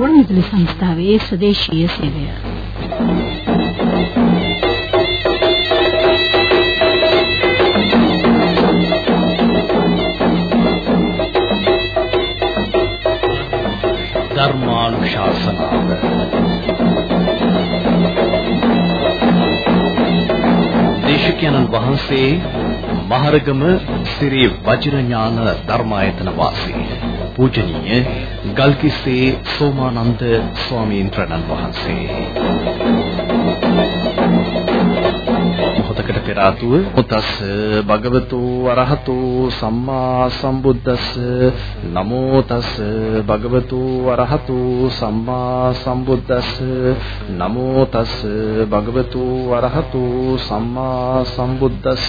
ගුවන්විදුලි සංස්ථාවේ ස්වදේශීය සේවය. ධර්මානුශාසනාව දේශකයන්න් වහන්සේ මහරගම ශ්‍රී වජිරඥාන ධර්මායතන වාසී පූජනීය ගල්කිස්සේ සෝමානන්ද ස්වාමීන් වහන්සේ. මොහොතකට පෙර ආතුව මුතස් භගවතු අරහතු සම්මා සම්බුද්දස්ස. නමෝ තස් භගවතු අරහතු සම්මා සම්බුද්දස්ස. නමෝ තස් භගවතු අරහතු සම්මා සම්බුද්දස්ස.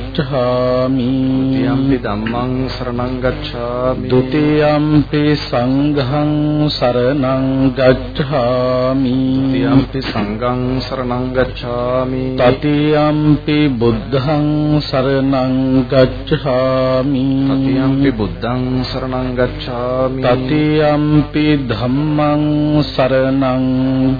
ဒ ුතියම්පි ධම්මං සරණං ගච්ඡාමි ဒ ුතියම්පි සංඝං සරණං ගච්ඡාමි ဒ ුතියම්පි සංඝං සරණං ගච්ඡාමි තතියම්පි බුද්ධං සරණං ගච්ඡාමි තතියම්පි බුද්ධං සරණං ගච්ඡාමි තතියම්පි ධම්මං සරණං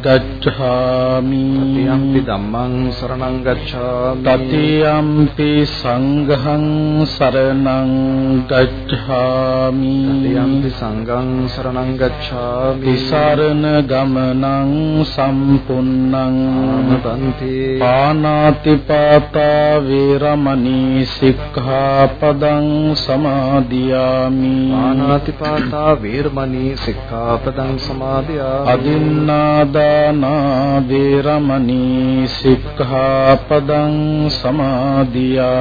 ගච්ඡාමි තතියම්පි ධම්මං සරණං ගච්ඡාමි තතියම්පි සංඝං සරණං ගච්ඡාමි. තතියම්පි සංඝං සරණං ගච්ඡාමි. තිසරණ ගමනං සම්පුන්නං ආමතන්ති පානාතිපාතා වේරමණී සික්ඛාපදං සමාදියාමි. පානාතිපාතා වේරමණී සික්ඛාපදං සමාදියාමි. අදින්නාදානා වේරමණී සික්ඛාපදං සමාදියාමි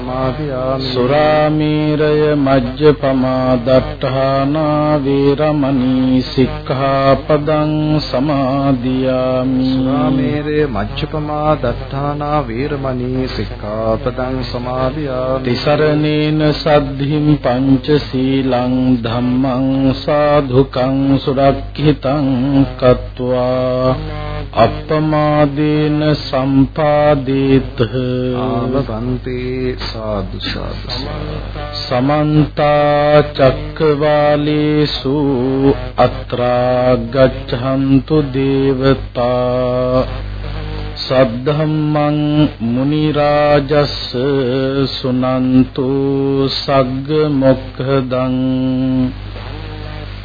සමාදියාමි සුරාමේරය මජ්ජපමා දට්ඨානා වේරමණී සික්ඛාපදං සමාදියාමි. සුරාමේරේ මජ්ජපමා දත්තානා වේරමණී සික්ඛාපදං සමාදියාමි. තිසරණේන සද්ධිම් පංචශීලං ධම්මං සාධුකං සුරක්ඛිතං කତ୍වා අප්පමාදේන සම්පාදේත. ආමබන්තේ සාදු සාදු. සමන්ත චක්කවාලේසු අත්‍රා ගච්ඡන්තු දේවතා. සද්ධම්මං මුනි රාජස් සුනන්තු සග්ග මොක්ඛදං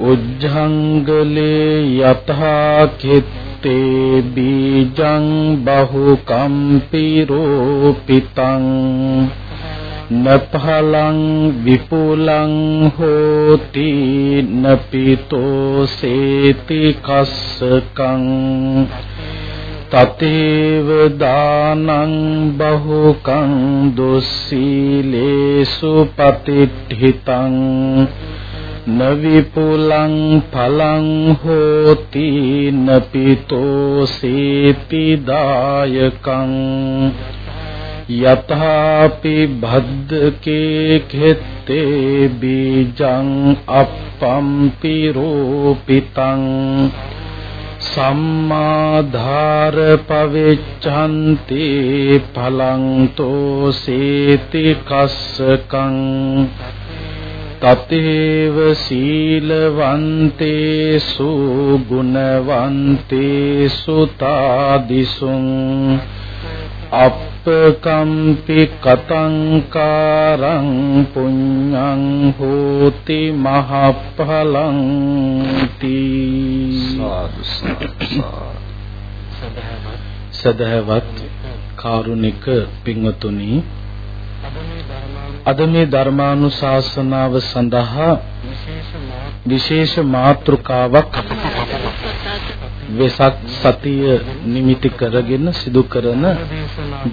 උද්ධංගලේ යතහා කිත්තේ බීජං බහුකම්පි රූපිතං නපහලං විපුලං හෝති නපිතෝ සේති කස්සකං තතේව දානං බහුකං දුස්සීලේසු පතිට්ඨිතං නවිපුලං පලං හෝති නපිතෝ සේති දායකං යතාපි භද්දකේ කෙත්තේ බීජං අප්පම්පි රූපිතං සම්මාධාර පවෙච්ඡන්ති පලං තෝසේති කස්සකං තතේව සීලවන්තේසු ගුණවන්තේසු තාදිසුං අප්පකම්පි කතංකාරං පුඤ්ඤං හෝති මහප්ඵලං තී සදහවත් කාරුණික පින්වතුනි අද මේ ධර්මානුශාසනාව සඳහා විශේෂ මාතෘකාවක් වෙසක් සතිය නිමිති කරගෙන සිදු කරන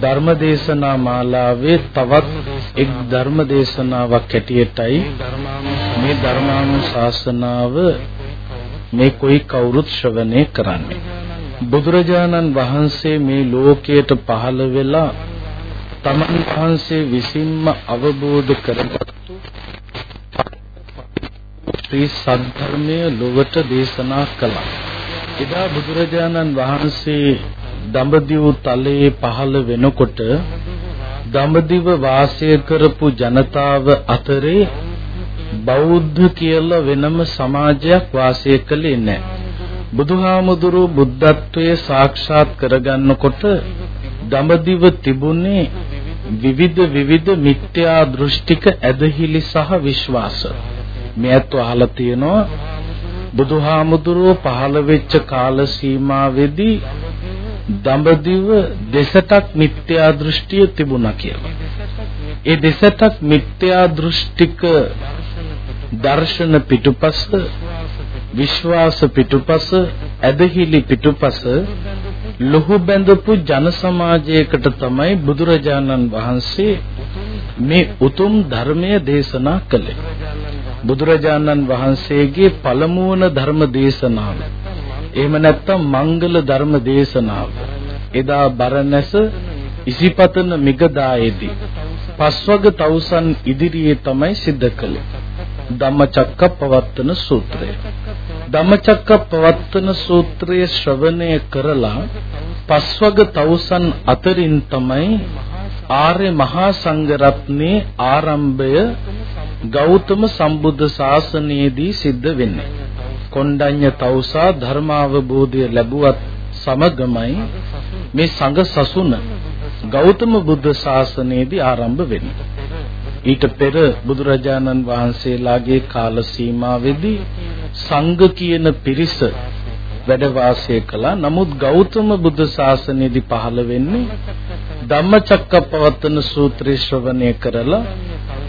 ධර්මදේශනා මාලාවේ තවත් එක් ධර්මදේශනාවක් ඇටියටයි මේ ධර්මානුශාසනාව මේ કોઈ කවුරුත් ශ්‍රවණය කරන්නේ. බුදුරජාණන් වහන්සේ මේ ලෝකයට පහළ වෙලා තමන් වහන්සේ විසින්ම අවබෝධ කරගත්තු ශ්‍රී සද්ධර්මය ලොවට දේශනා කළා. එදා බුදුරජාණන් වහන්සේ දඹදිව තලයේ පහළ වෙනකොට දඹදිව වාසය කරපු ජනතාව අතරේ බෞද්ධ කියලා වෙනම සමාජයක් වාසය කළේ නැහැ. බුදුහාමුදුරුව බුද්ධත්වයේ සාක්ෂාත් කරගන්නකොට දඹදිව තිබුණේ විවිධ විවිධ මිත්‍යා දෘෂ්ටික ඇදහිලි සහ විශ්වාස. මේත් අහලා තියෙනවා බුදුහාමුදුරුව පහළ වෙච්ච කාල සීමාවේදී දඹදිව දෙසටක් මිත්‍යා දෘෂ්ටිය තිබුණා කියලා. ඒ දෙසටක් මිත්‍යා දෘෂ්ටික දර්ශන පිටුපස විශ්වාස පිටුපස ඇදහිලි පිටුපස ලොහු බැඳපු ජන සමාජයකට තමයි බුදුරජාණන් වහන්සේ මේ උතුම් ධර්මය දේශනා කළේ. බුදුරජාණන් වහන්සේගේ පළමුවන ධර්ම දේශනාව. එහෙම නැත්නම් මංගල ධර්ම දේශනාව. එදා බරණැස ඉසිපතන මිගදායේදී පස්වග තවුසන් ඉදිරියේ තමයි සිද්ධ කළේ. ධම්මචක්කප්පවත්තන සූත්‍රය. ධම්මචක්කප්පවත්තන සූත්‍රය ශ්‍රවණය කරලා පස්වග තවුසන් අතරින් තමයි ආර්ය මහා සංඝරත්නයේ ආරම්භය ගෞතම සම්බුද්ධ ශාසනයේදී සිද්ධ වෙන්නේ. කොණ්ඩඤ්ඤ තවුසා ධර්මාවබෝධය ලැබුවත් සමගමයි මේ සංඝ සසුන ගෞතම බුද්ධ ශාසනයේදී ආරම්භ වෙන්නේ. ඊට පෙර බුදුරජාණන් වහන්සේලාගේ කාල සීමාවෙදී සංඝ කියන පිරිස වැඩ වාසය කළා. නමුත් ගෞතම බුද්ධ ශාසනයේදී පහළ වෙන්නේ ධම්මචක්කප්පවත්තන සූත්‍රය ශ්‍රවණය කරලා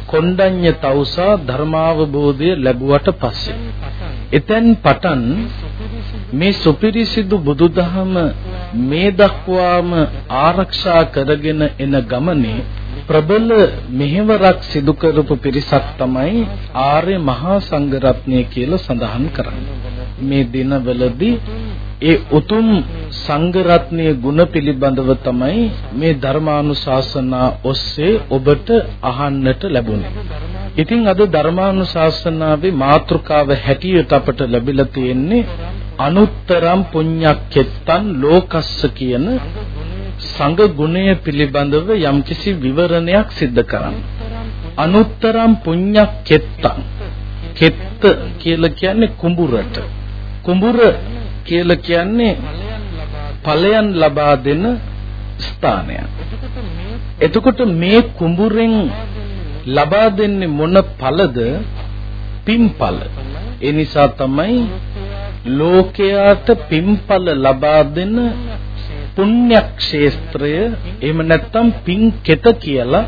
කොණ්ඩඤ්ඤ තවුසා ධර්මාවබෝධය ලැබුවට පස්සේ එතෙන් පටන් මේ සුපිරිසිදු බුදුදහම මේ දක්වාම ආරක්ෂා කරගෙන එන ගමනේ ප්‍රබල මෙහෙවරක් සිදු කරපු පිරිසක් තමයි ආර්ය මහා සංඝරත්නය කියලා සඳහන් කරන්නේ. මේ දිනවලදී ඒ උතුම් සංඝරත්නයේ ගුණ පිළිබඳව තමයි මේ ධර්මානුශාසනා ඔස්සේ ඔබට අහන්නට ලැබුණේ. ඉතින් අද ධර්මානුශාසනාවේ මාතෘකාව හැටියට අපට ලැබිලා තියෙන්නේ අනුත්තරම් පුඤ්ඤක්කෙත්තන් ලෝකස්ස කියන සංඝ ගුණය පිළිබඳව යම්කිසි විවරණයක් සිද්ධ කරන්න. අනුත්තරම් පුඤ්ඤක්කෙත්තන් කෙත්ත කියලා කියන්නේ කුඹුරට. කුඹුර කියලා කියන්නේ ඵලයන් ලබා දෙන ස්ථානයක්. එතකොට මේ කුඹුරෙන් ලබා දෙන්නේ මොන ඵලද? පින්ඵල. ඒ නිසා තමයි ලෝකයාට පින්ඵල ලබා දෙන පුණ්‍ය ක්ෂේත්‍රය එහෙම නැත්නම් පින් කෙත කියලා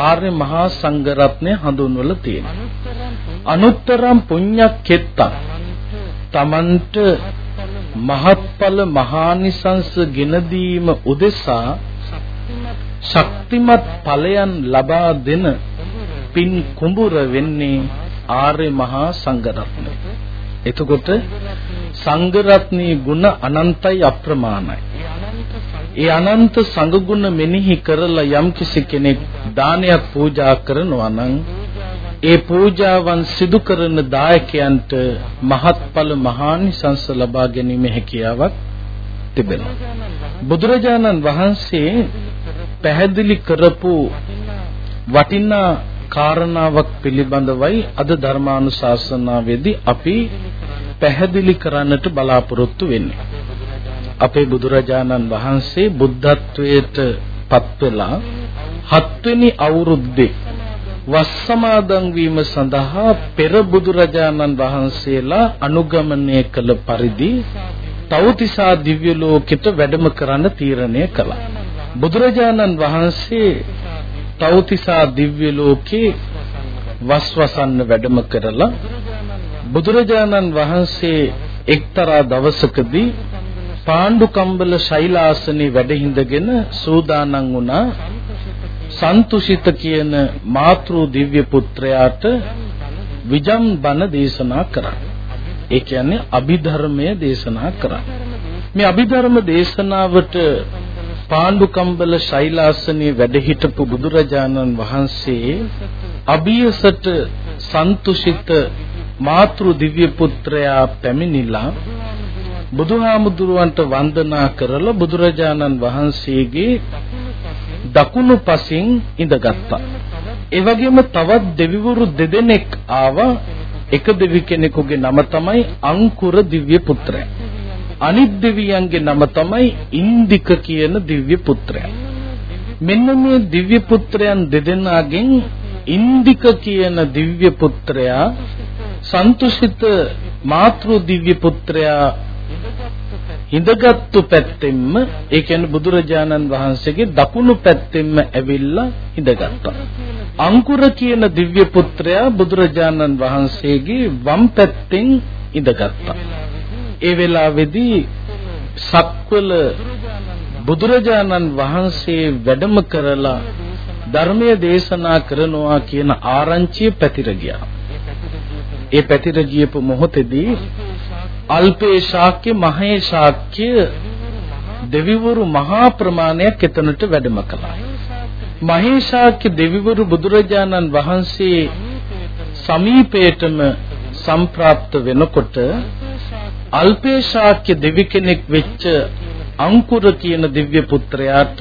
ආර්ය මහා සංඝරත්නය හඳුන්වලා තියෙනවා. අනුත්තරම් පුඤ්ඤ කෙත්තං තමන්ට මහත්ඵල මහානිසංස ගෙන දීම උදෙසා ශක්තිමත් ඵලයන් ලබා දෙන පින් කුඹුර වෙන්නේ ආර්ය මහා සංඝරත්නය. එතකොට සංඝරත්නී ගුණ අනන්තයි අප්‍රමාණයි. ඒ අනන්ත සංඝ ගුණ මෙනෙහි කරලා යම්කිසි කෙනෙක් දානයක් පූජා කරනවා නම් ඒ පූජාවන් සිදු කරන දායකයන්ට මහත්ඵල මහානිසංස ලබා ගැනීම හැකියාවක් තිබෙනවා. බුදුරජාණන් වහන්සේ පැහැදිලි කරපු වටිනා කාරණාවක් පිළිබඳවයි අද ධර්මානුශාසනාවේදී අපි පැහැදිලි කරන්නට බලාපොරොත්තු වෙන්නේ. අපේ බුදුරජාණන් වහන්සේ බුද්ධත්වයට පත් වෙලා හත්වෙනි අවුරුද්දේ වස් සමාදන් වීම සඳහා පෙර බුදුරජාණන් වහන්සේලා අනුගමනය කළ පරිදි තවතිසා දිව්‍ය ලෝකෙට වැඩම කරන්න තීරණය කළා. බුදුරජාණන් වහන්සේ තවතිසා දිව්‍ය ලෝකේ වස්වසන්න වැඩම කරලා බුදුරජාණන් වහන්සේ එක්තරා දවසකදී පාණ්ඩු කම්බල ශෛලාසනේ වැඩ හිඳගෙන සූදානම් වුණා සන්තුෂිත කියන මාතෘ දිව්‍ය පුත්‍රයාට විජම් බණ දේශනා කරා. ඒ කියන්නේ අභිධර්මය දේශනා කරා. මේ අභිධර්ම දේශනාවට පාණ්ඩු කම්බල ශෛලාසනේ වැඩ හිටපු බුදුරජාණන් වහන්සේ අභියසට සන්තුෂිත මාතෘ දිව්‍ය පුත්‍රයා පැමිණිලා බුදුහාමුදුරුවන්ට වන්දනා කරලා බුදුරජාණන් වහන්සේගේ දකුණු පසින් ඉඳගත්තා. ඒ වගේම තවත් දෙවිවරු දෙදෙනෙක් ආවා. එක දෙවි කෙනෙකුගේ නම තමයි අංකුර දිව්‍ය පුත්‍රයා. අනිත් දෙවියන්ගේ නම තමයි ඉන්දික කියන දිව්‍ය පුත්‍රයා. මෙන්න මේ දිව්‍ය පුත්‍රයන් දෙදෙනාගෙන් ඉන්දික කියන දිව්‍ය පුත්‍රයා සන්තුෂිත මාතෘ දිව්‍ය පුත්‍රයා හිඳගත්තු පැත්තෙන්ම ඒ කියන්නේ බුදුරජාණන් වහන්සේගේ දකුණු පැත්තෙන්ම ඇවිල්ලා හිඳගත්තා. අංකුර කියන දිව්‍ය පුත්‍රයා බුදුරජාණන් වහන්සේගේ වම් පැත්තෙන් ඉඳගත්තා. ඒ වෙලාවේදී සක්වල බුදුරජාණන් වහන්සේ වැඩම කරලා ධර්මයේ දේශනා කරනවා කියන ආරංචිය පැතිර ගියා. ඒ පැතිර ගියපු මොහොතේදී අල්පේ ශාක්‍ය මහේ ශාක්‍ය දෙවිවරු මහා ප්‍රමාණයක් එතනට වැඩම කළා. මහේ ශාක්‍ය දෙවිවරු බුදුරජාණන් වහන්සේ සමීපයටම සම්ප්‍රාප්ත වෙනකොට අල්පේ ශාක්‍ය දෙවි කෙනෙක් වෙච්ච අංකුර කියන දිව්‍ය පුත්‍රයාට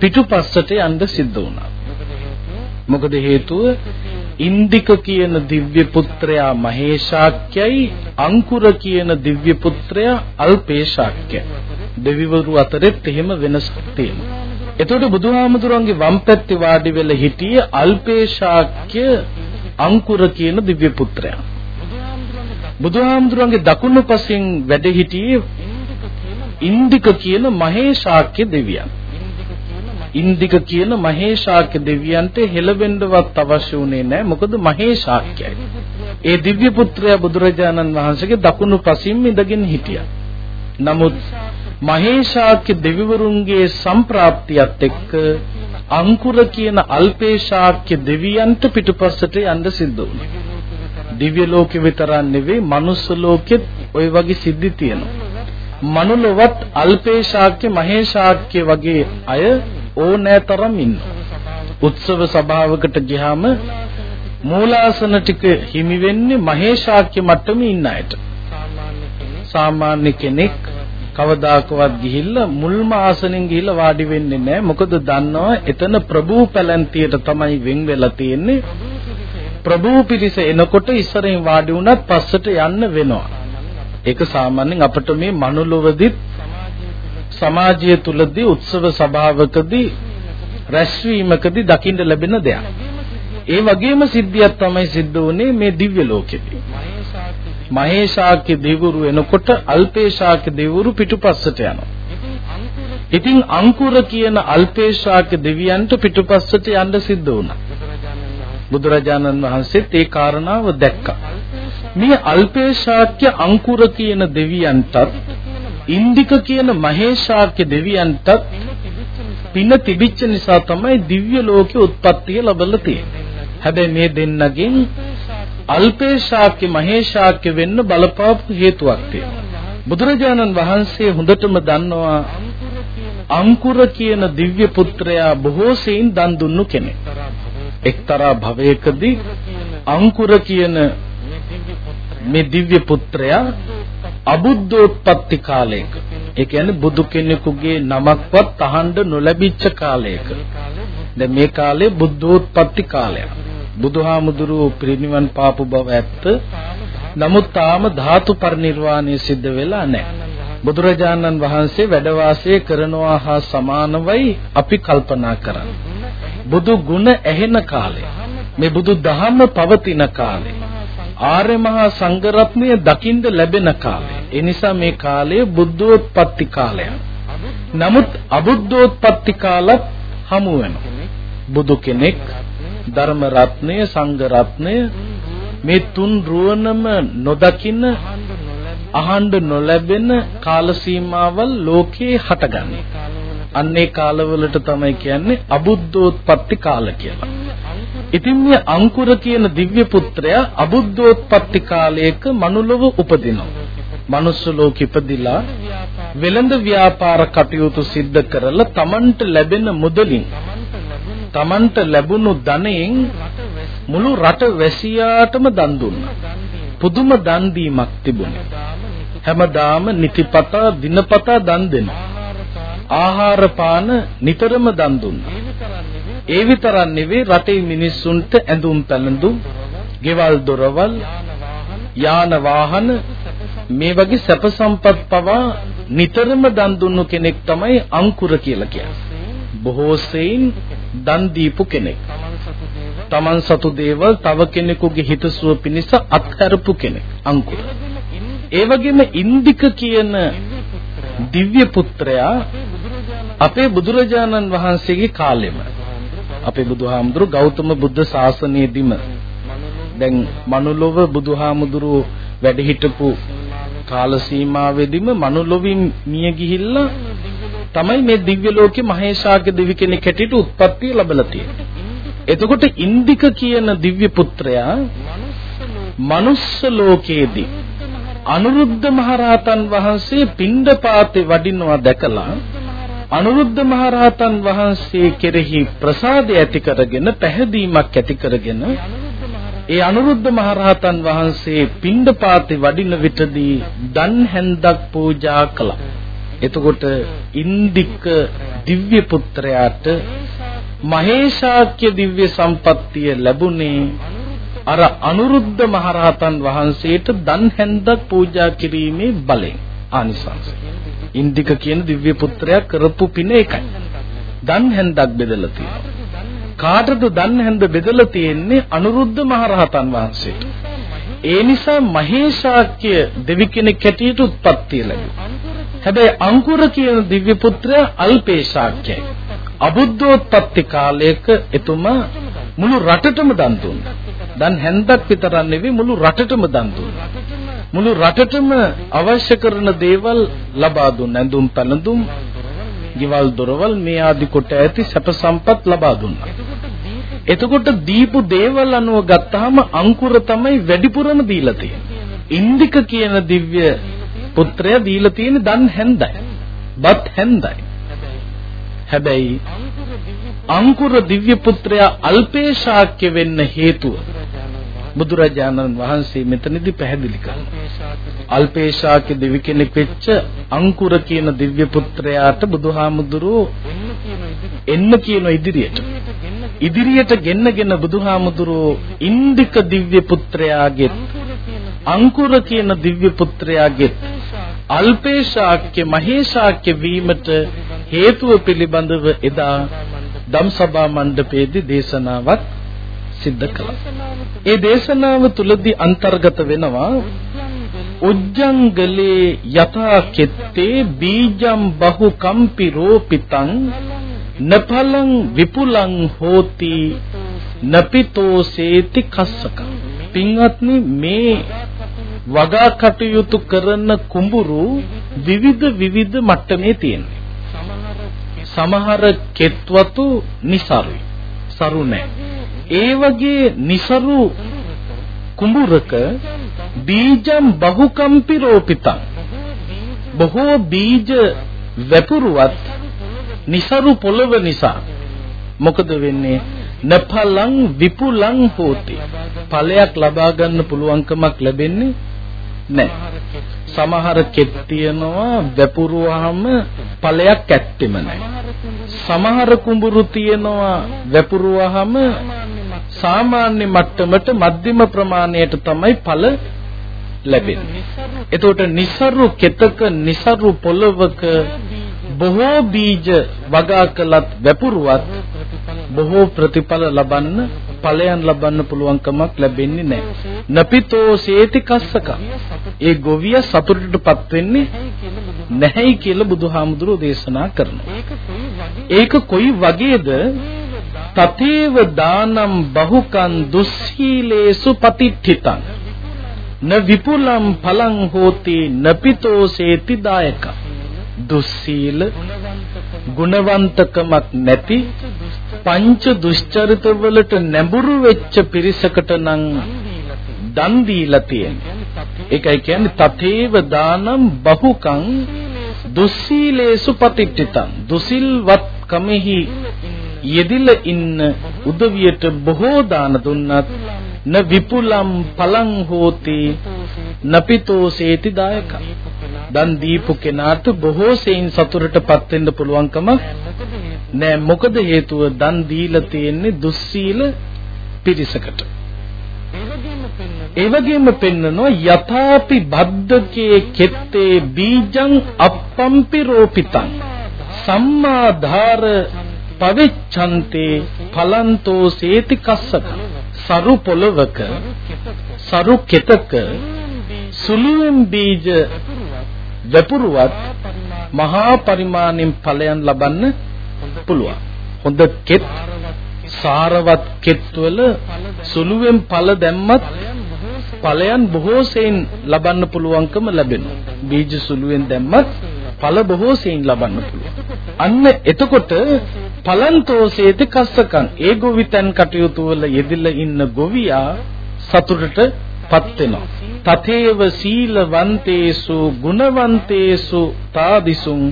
පිටුපස්සට යන්න සිද්ධ වුණා. මොකද හේතුව ඉන්දික කියන දිව්‍ය පුත්‍රයා මහේශාක්‍යයි අංකුර කියන දිව්‍ය පුත්‍රයා අල්පේශාක්‍යයි. දෙවිවරු අතරෙත් එහෙම වෙනසක් තියෙනවා. එතකොට බුදුහාමුදුරන්ගේ වම් පැත්තේ වාඩි වෙලා හිටියේ අල්පේශාක්‍ය අංකුර කියන දිව්‍ය පුත්‍රයා. බුදුහාමුදුරන්ගේ දකුණු පසින් වැඩ හිටියේ ඉන්දික කියන මහේශාක්‍ය දෙවියන්. ඉන්දික කියන මහේශාක්‍ය දෙවියන්ට හෙළවෙන්නවත් අවශ්‍ය වුණේ නැහැ මොකද මහේශාක්‍යයි. ඒ දිව්‍ය පුත්‍රයා බුදුරජාණන් වහන්සේගේ දකුණු පසින් ඉඳගෙන හිටියා. නමුත් මහේශාක්‍ය දෙවිවරුන්ගේ සම්ප්‍රාප්තියත් එක්ක අංකුර කියන අල්පේශාක්‍ය දෙවියන්ට පිටුපස්සට යන්න සිද්ධ වුණා. දිව්‍ය ලෝකෙ විතරක් නෙවෙයි මනුස්ස ලෝකෙත් ওই වගේ සිද්ධි තියෙනවා. මනුලොවත් අල්පේශාක්‍ය මහේශාක්‍ය වගේ අය ඕනෑ තරම් ඉන්නවා. උත්සව සභාවකට ගියාම මූලාසන ටික හිමි වෙන්නේ මහේශාක්‍ය මට්ටමේ ඉන්න අයට. සාමාන්‍ය කෙනෙක් කවදාකවත් ගිහිල්ලා මුල්ම ආසනෙන් ගිහිල්ලා වාඩි වෙන්නේ නැහැ. මොකද දන්නවා එතන ප්‍රභූ පැලැන්තියට තමයි වෙන් වෙලා තියෙන්නේ. ප්‍රභූ පිරිස එනකොට ඉස්සරින් වාඩි වුණත් පස්සට යන්න වෙනවා. ඒක සාමාන්‍යයෙන් අපිට මේ මනුලොවදිත් සමාජය තුලදී උත්සව සභාවකදී රැස්වීමකදී දකින්න ලැබෙන දෙයක්. ඒ වගේම සිද්ධියක් තමයි සිද්ධ වුනේ මේ දිව්‍ය ලෝකෙදී. මහේශාක්‍ය දෙවිවරු එනකොට අල්පේශාක්‍ය දෙවිවරු පිටුපස්සට යනවා. ඉතින් අංකුර කියන අල්පේශාක්‍ය දෙවියන්ට පිටුපස්සට යන්න සිද්ධ වුණා. බුදුරජාණන් වහන්සේත් ඒ කාරණාව දැක්කා. මේ අල්පේශාක්‍ය අංකුර කියන දෙවියන්ටත් ඉන්දික කියන මහේශාක්‍ය දෙවියන්ට පින තිබිච්ච නිසා තමයි දිව්‍ය ලෝකේ උත්පත්තිය ලැබලා තියෙන්නේ. හැබැයි මේ දෙන්නගෙන් අල්පේශාක්‍ය මහේශාක්‍ය වෙන්න බලපාපු හේතුවක් තියෙනවා. බුදුරජාණන් වහන්සේ හොඳටම දන්නවා අංකුර කියන දිව්‍ය පුත්‍රයා බොහෝ සෙයින් දන් දුන්නු කෙනෙක්. එක්තරා භවයකදී අංකුර කියන මේ දිව්‍ය පුත්‍රයා අබුද්ධෝත්පත්ති කාලයක ඒ කියන්නේ බුදු කෙනෙකුගේ නමක්වත් අහන්න නොලැබිච්ච කාලයක. දැන් මේ කාලේ බුද්ධෝත්පත්ති කාලයක්. බුදුහාමුදුරුවෝ පිරිනිවන් පාපු බව ඇත්ත. නමුත් තාම ධාතු පරිනිර්වාණය සිද්ධ වෙලා නැහැ. බුදුරජාණන් වහන්සේ වැඩ වාසය කරනවා හා සමානවයි අපි කල්පනා කරන්නේ. බුදු ගුණ ඇහෙන කාලේ මේ බුදු දහම පවතින කාලේ ආර්ය මහා සංඝරත්නය දකින්ද ලැබෙන කාලය. ඒ නිසා මේ කාලය බුද්ධෝත්පත්ති කාලයක්. නමුත් අබුද්ධෝත්පත්ති කාලත් හමු වෙනවා. බුදු කෙනෙක් ධර්ම රත්නය සංඝ රත්නය මේ තුන් රුවනම නොදකින අහඬ නොලැබෙන කාල සීමාවල් ලෝකේ හටගන්නේ. අන්නේ කාලවලට තමයි කියන්නේ අබුද්ධෝත්පත්ති කාල කියලා. ඉතින් මේ අංකුර කියන දිව්‍ය පුත්‍රයා අබුද්ධෝත්පත්ති කාලයක මනුලොව උපදිනවා. මනුස්ස ලෝකෙ ඉපදිලා වෙළඳ ව්‍යාපාර කටයුතු සිද්ධ කරලා Tamanට ලැබෙන මුදලින් Tamanට ලැබුණු ධනයෙන් මුළු රට වැසියාටම දන් දුන්නා. පුදුම දන් දීමක් තිබුණේ. හැමදාම නිතිපතා දිනපතා දන් දෙනවා. ආහාර පාන නිතරම දන් දුන්නා. ඒ විතරක් නෙවෙයි රටේ මිනිස්සුන්ට ඇඳුම් පැළඳුම්, ගෙවල් දොරවල්, යාන වාහන මේ වගේ සැප සම්පත් පවා නිතරම දන් දුන්නු කෙනෙක් තමයි අංකුර කියලා කියන්නේ. බොහෝ සෙයින් දන් දීපු කෙනෙක්. තමන් සතු දේවල් තව කෙනෙකුගේ හිතසුව පිණිස අත්හැරපු කෙනෙක් අංකුර. ඒ වගේම ඉන්දික කියන දිව්‍ය පුත්‍රයා අපේ බුදුරජාණන් වහන්සේගේ කාලෙම අපේ බුදුහාමුදුරු ගෞතම බුද්ධ ශාසනයේදීම දැන් මනුලොව බුදුහාමුදුරු වැඩ හිටපු කාල සීමාවෙදීම මනුලොවින් මිය ගිහිල්ලා තමයි මේ දිව්‍ය ලෝකේ මහේශාක්‍ය දෙවි කෙනෙක් හැටියට උත්පත්ති ලැබලා තියෙන්නේ. එතකොට ඉන්දික කියන දිව්‍ය පුත්‍රයා මනුස්ස ලෝකයේදී අනුරුද්ධ මහරහතන් වහන්සේ පිණ්ඩපාතේ වඩිනවා දැකලා අනුරුද්ධ මහරහතන් වහන්සේ කෙරෙහි ප්‍රසාදය ඇති කරගෙන පැහැදීමක් ඇති කරගෙන ඒ අනුරුද්ධ මහරහතන් වහන්සේ පිණ්ඩපාතේ වඩින විටදී දන් හැන්දක් පූජා කළා. එතකොට ඉන්දික දිව්‍ය පුත්‍රයාට මහේශාක්‍ය දිව්‍ය සම්පත්තිය ලැබුණේ අර අනුරුද්ධ මහරහතන් වහන්සේට දන් හැන්දක් පූජා කිරීමේ බලෙන් ආනිසංසය. ඉන්දික කියන දිව්‍ය පුත්‍රයා කරපු පින එකයි. දන් හැන්දක් බෙදලා තියෙනවා. කාටද දන් හැන්ද බෙදලා තියෙන්නේ අනුරුද්ධ මහරහතන් වහන්සේට. ඒ නිසා මහේශාක්‍ය දෙවි කෙනෙක් හැටියට උත්පත්ති ලැබුවා. හැබැයි අංකුර කියන දිව්‍ය පුත්‍රයා අල්පේශාක්‍යයි. අබුද්ධෝත්පත්ති කාලයක එතුමා මුළු රටටම දන් දුන්නා. දන් හැන්දක් විතරක් නෙවෙයි මුළු රටටම දන් දුන්නා. මුළු රටටම අවශ්‍ය කරන දේවල් ලබා දුන්න ඇඳුම් පැළඳුම් ගෙවල් දොරවල් මේ ආදි කොට ඇති සැප සම්පත් ලබා දුන්නා. එතකොට දීපු දේවල් අනුව ගත්තාම අංකුර තමයි වැඩිපුරම දීලා තියෙන්නේ. ඉන්දික කියන දිව්‍ය පුත්‍රය දීලා තියෙන දන් හැන්දයි. බත් හැන්දයි. හැබැයි අංකුර දිව්‍ය පුත්‍රයා අල්පේශාක්‍ය වෙන්න හේතුව බුදුරජාණන් වහන්සේ මෙතනදී පැහැදිලි කරනවා. අල්පේශාක්‍ය දෙවි කෙනෙක් වෙච්ච අංකුර කියන දිව්‍ය පුත්‍රයාට බුදුහාමුදුරුවෝ එන්න කියන ඉදිරියට. ඉදිරියට ගෙන්නගෙන බුදුහාමුදුරුවෝ ඉන්දික දිව්‍ය පුත්‍රයාගේ අංකුර කියන දිව්‍ය පුත්‍රයාගේ අල්පේශාක්‍ය මහේශාක්‍ය වීමට හේතුව පිළිබඳව එදා ධම්සභා මණ්ඩපයේදී දේශනාවක් සිද්ධ කළා. ඒ දේශනාව තුලදී අන්තර්ගත වෙනවා උජ්ජංගලේ යථා කෙත්තේ බීජම් බහු කම්පි රෝපිතං නපලං විපුලං හෝති නපිතෝසේති කස්සක පින්වත්නි මේ වගා කටයුතු කරන කුඹුරු විවිධ විවිධ මට්ටමේ තියෙනවා. සමහර කෙත්වතු નિසරුයි. සරු නැහැ. ඒ වගේ નિසරු කුඹුරක බීජම් බහුකම්පි රෝපිතං. බොහෝ බීජ වැපුරුවත් નિසරු පොළව නිසා. මොකද වෙන්නේ? නපලං විපුලං හෝති. ඵලයක් ලබා ගන්න පුළුවන්කමක් ලැබෙන්නේ නැහැ සමහර කෙත් තියනවා වැපුරුවාම ඵලයක් ඇත්තෙම නැහැ සමහර කුඹුරු තියනවා වැපුරුවාම සාමාන්‍ය මට්ටමට මධ්‍යම ප්‍රමාණයට තමයි ඵල ලැබෙන්නේ. එතකොට નિසරු කෙතක નિසරු පොළවක බොහෝ බීජ වගා කළත් වැපුරුවත් බොහෝ ප්‍රතිඵල ලබන්න ඵලයන් ලබන්න පුළුවන්කමක් ලැබෙන්නේ නැහැ. නපිතෝ සේති කස්සක. ඒ ගොවිය සතුටටපත් වෙන්නේ නැහැයි කියලා බුදුහාමුදුරෝ දේශනා කරනවා. ඒක කොයි වගේද? තතේව දානම් බහුකන් දුස්සීලේසු පතිට්ඨිතං න විපුලම් පලං හෝති නපිතෝ සේති දායක දුස්සීල ගුණවන්තකමක් නැති පංච දුෂ්චරිත වලට නැඹුරු වෙච්ච පිරිසකට නම් දන් දීලා තියෙන්නේ. ඒකයි කියන්නේ තතේව දානම් බහුකං දුස්සීලේසු පතිට්ඨිතං දුසිල්වත් කමෙහි යෙදිලා ඉන්න උදවියට බොහෝ දාන දුන්නත් න විපුලම් පලං හෝති නපිතෝ සේති දායක දන් දීපු කෙනාට බොහෝ සෙයින් සතුටටපත් වෙන්න පුළුවන්කම නෑ මොකද හේතුව? දන් දීලා තියෙන්නේ දුස්සීල පිරිසකට. ඒ වගේම පෙන්නනවා යථාපි බද්දකේ කෙත්තේ බීජං අප්පම්පි රෝපිතං. සම්මාධාර පවිච්ඡන්තේ පලන්තෝ සේති කස්සක සරු පොලවක සරු කෙතක. සුළුම් බීජ වැපුරුවත් මහා පරිමාණයෙන් ඵලයන් ලබන්න පුළුවන්. හොඳ කෙත් සාරවත් කෙත්වල සුළුෙන් ඵල දැම්මත් ඵලයන් බොහෝ සෙයින් ලබන්න පුළුවන්කම ලැබෙනවා. බීජ සුළුෙන් දැම්මත් ඵල බොහෝ සෙයින් ලබන්න පුළුවන්. අන්න එතකොට පලන්තෝසේති කස්සකන් ඒ ගොවිතැන් කටයුතු වල යෙදিলা ඉන්න ගොවියා සතුටටපත් වෙනවා තතේව සීලවන්තේසු ගුණවන්තේසු තාදිසුං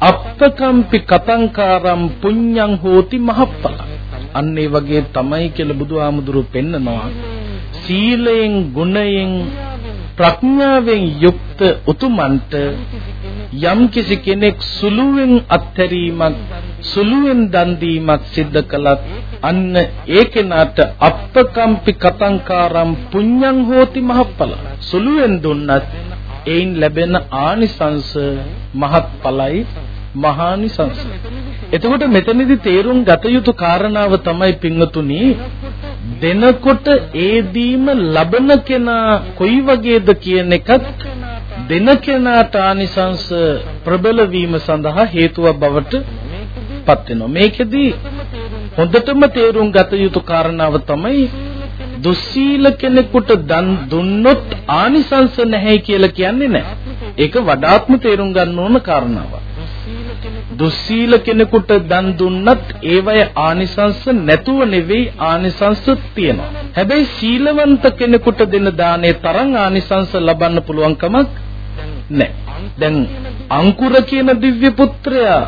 අප්පකම්පි කතංකාරම් පුඤ්ඤං හෝති මහප්පල. අන්න ඒ වගේ තමයි කියලා බුදුහාමුදුරු පෙන්නනවා. සීලයෙන් ගුණයෙන් ප්‍රඥාවෙන් යුක්ත උතුමන්ට යම් කිසි කෙනෙක් සුළුවෙන් අත්හැරීමක් සුළුවෙන් දන් දීමක් සිද්ධ කළත් අන්න ඒ කෙනාට අප්පකම්පි කතංකාරම් පුඤ්ඤං හෝති මහප්පල. සුළුවෙන් දුන්නත් ඒයින් ලැබෙන ආනිසංස මහත්ඵලයි මහානිසංස. එතකොට මෙතනදී තේරුම් ගත යුතු කාරණාව තමයි පින්වතුනි දෙනකොට ඒ දීම ලබන කෙනා කොයි වගේද කියන එකත් දෙන කෙනාට ආනිසංස ප්‍රබල වීම සඳහා හේතුවක් බවට පත් වෙනවා. මේකෙදි හොඳටම තේරුම් ගත යුතු කාරණාව තමයි දුස්සීල කෙනෙකුට දන් දුන්නොත් ආනිසංස නැහැ කියලා කියන්නේ නැහැ. ඒක වඩාත්ම තේරුම් ගන්න ඕන කාරණාවක්. දුස්සීල කෙනෙකුට දන් දුන්නත් ඒවය ආනිසංස නැතුව නෙවෙයි ආනිසංස තියෙනවා. හැබැයි සීලවන්ත කෙනෙකුට දෙන දානේ තරම් ආනිසංස ලබන්න පුළුවන් කමක් නැහැ. දැන් අංකුර කියන දිව්‍ය පුත්‍රයා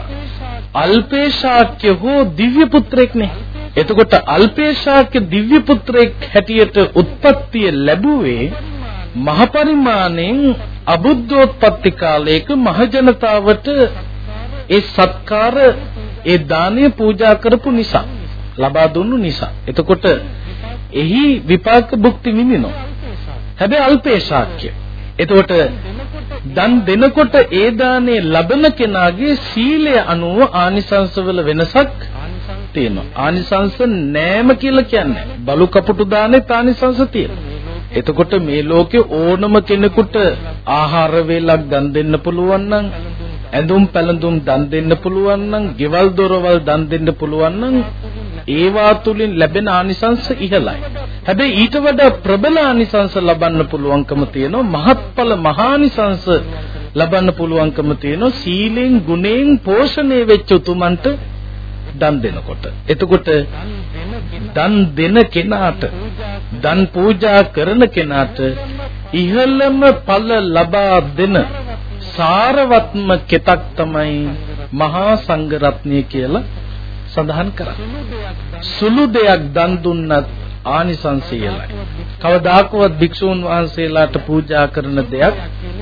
අල්පේශාක්‍ය හෝ දිව්‍ය පුත්‍රෙක් නේ. එතකොට අල්පේශාක්‍ය දිව්‍ය පුත්‍රෙක් හැටියට උත්පත්තිය ලැබුවේ මහ පරිමාණයෙන් අබුද්ධෝත්පත්ති කාලයක මහ ජනතාවට ඒ සත්කාර ඒ දානය පූජා කරපු නිසා ලබා දුන්නු නිසා. එතකොට එහි විපාක භුක්ති විඳිනවා. හැබැයි අල්පේශාක්‍ය. එතකොට දන් දෙනකොට ඒ දානේ ලබන කෙනාගේ සීලය අනුව ආනිසංසවල වෙනසක් තියෙනවා. ආනිසංස නෑම කියලා කියන්නේ බලු කපුටු දානේ ආනිසංස තියෙනවා. එතකොට මේ ලෝකේ ඕනම කෙනෙකුට ආහාර වේලක් දන් දෙන්න පුළුවන් නම් ඇඳුම් පැළඳුම් දන් දෙන්න පුළුවන් නම්, ගෙවල් දොරවල් දන් දෙන්න පුළුවන් නම් ඒවා තුලින් ලැබෙන ආනිසංස ඉහළයි. හැබැයි ඊට වඩා ප්‍රබල ආනිසංස ලබන්න පුළුවන්කම තියෙනවා මහත්ඵල මහානිසංස ලබන්න පුළුවන්කම තියෙනවා සීලෙන් ගුණෙන් පෝෂණය වෙච්ච උතුමන්ට දන් දෙනකොට. එතකොට දන් දෙන කෙනාට දන් පූජා කරන කෙනාට ඉහළම ඵල ලබා දෙන සාරවත්ම කෙතක් තමයි මහා සංඝ රත්නය කියලා සඳහන් කරන්නේ. සුළු දෙයක් දන් දුන්නත් ආනිසංසයලයි. කවදාකවත් භික්ෂූන් වහන්සේලාට පූජා කරන දෙයක්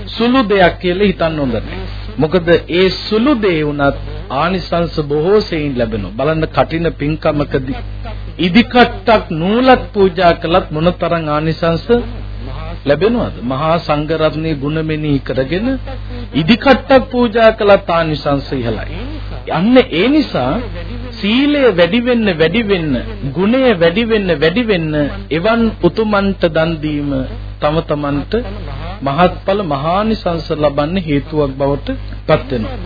සුළු දෙයක් කියලා හිතන්න හොඳ නැහැ. මොකද ඒ සුළු දේ වුණත් ආනිසංස බොහෝ සෙයින් ලැබෙනවා. බලන්න කටින පින්කමකදී ඉදිකට්ටක් නූලක් පූජා කළත් මොනතරම් ආනිසංස ලැබෙනවද? මහා සංඝරත්නයේ ගුණමෙනී කරගෙන ඉදිකට්ටක් පූජා කළත් ආනිසංස ඉහළයි. අන්න ඒ නිසා සීලය වැඩි වෙන්න වැඩි වෙන්න ගුණය වැඩි වෙන්න වැඩි වෙන්න එවන් උතුමන්ට දන් දීම තම තමන්ට මහත්ඵල මහානිසංස ලබන්න හේතුවක් බවට පත් වෙනවා.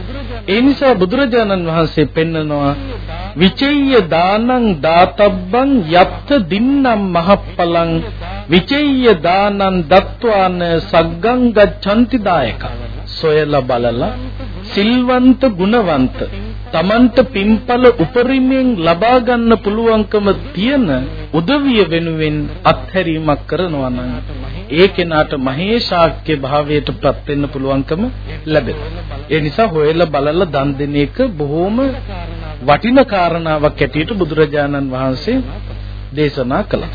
ඒ නිසා බුදුරජාණන් වහන්සේ පෙන්නනවා විචේය දානං දාතබ්බං යත්ත දින්නම් මහප්පලං විචේය දානං දත්වාන සග්ගං ගච්ඡanti දායක සොයලා බලලා සිල්වන්ත ගුණවන්ත තමන්ට පින්පල උපරිමයෙන් ලබා ගන්න පුළුවන්කම තියෙන උදවිය වෙනුවෙන් අත්හැරීමක් කරනවා නම් ඒ කෙනාට මහේශාක්‍ය භාවයට පත් වෙන්න පුළුවන්කම ලැබෙනවා. ඒ නිසා හොයලා බලලා දන් දෙන එක බොහොම වටින කාරණාවක් ඇටියට බුදුරජාණන් වහන්සේ දේශනා කළා.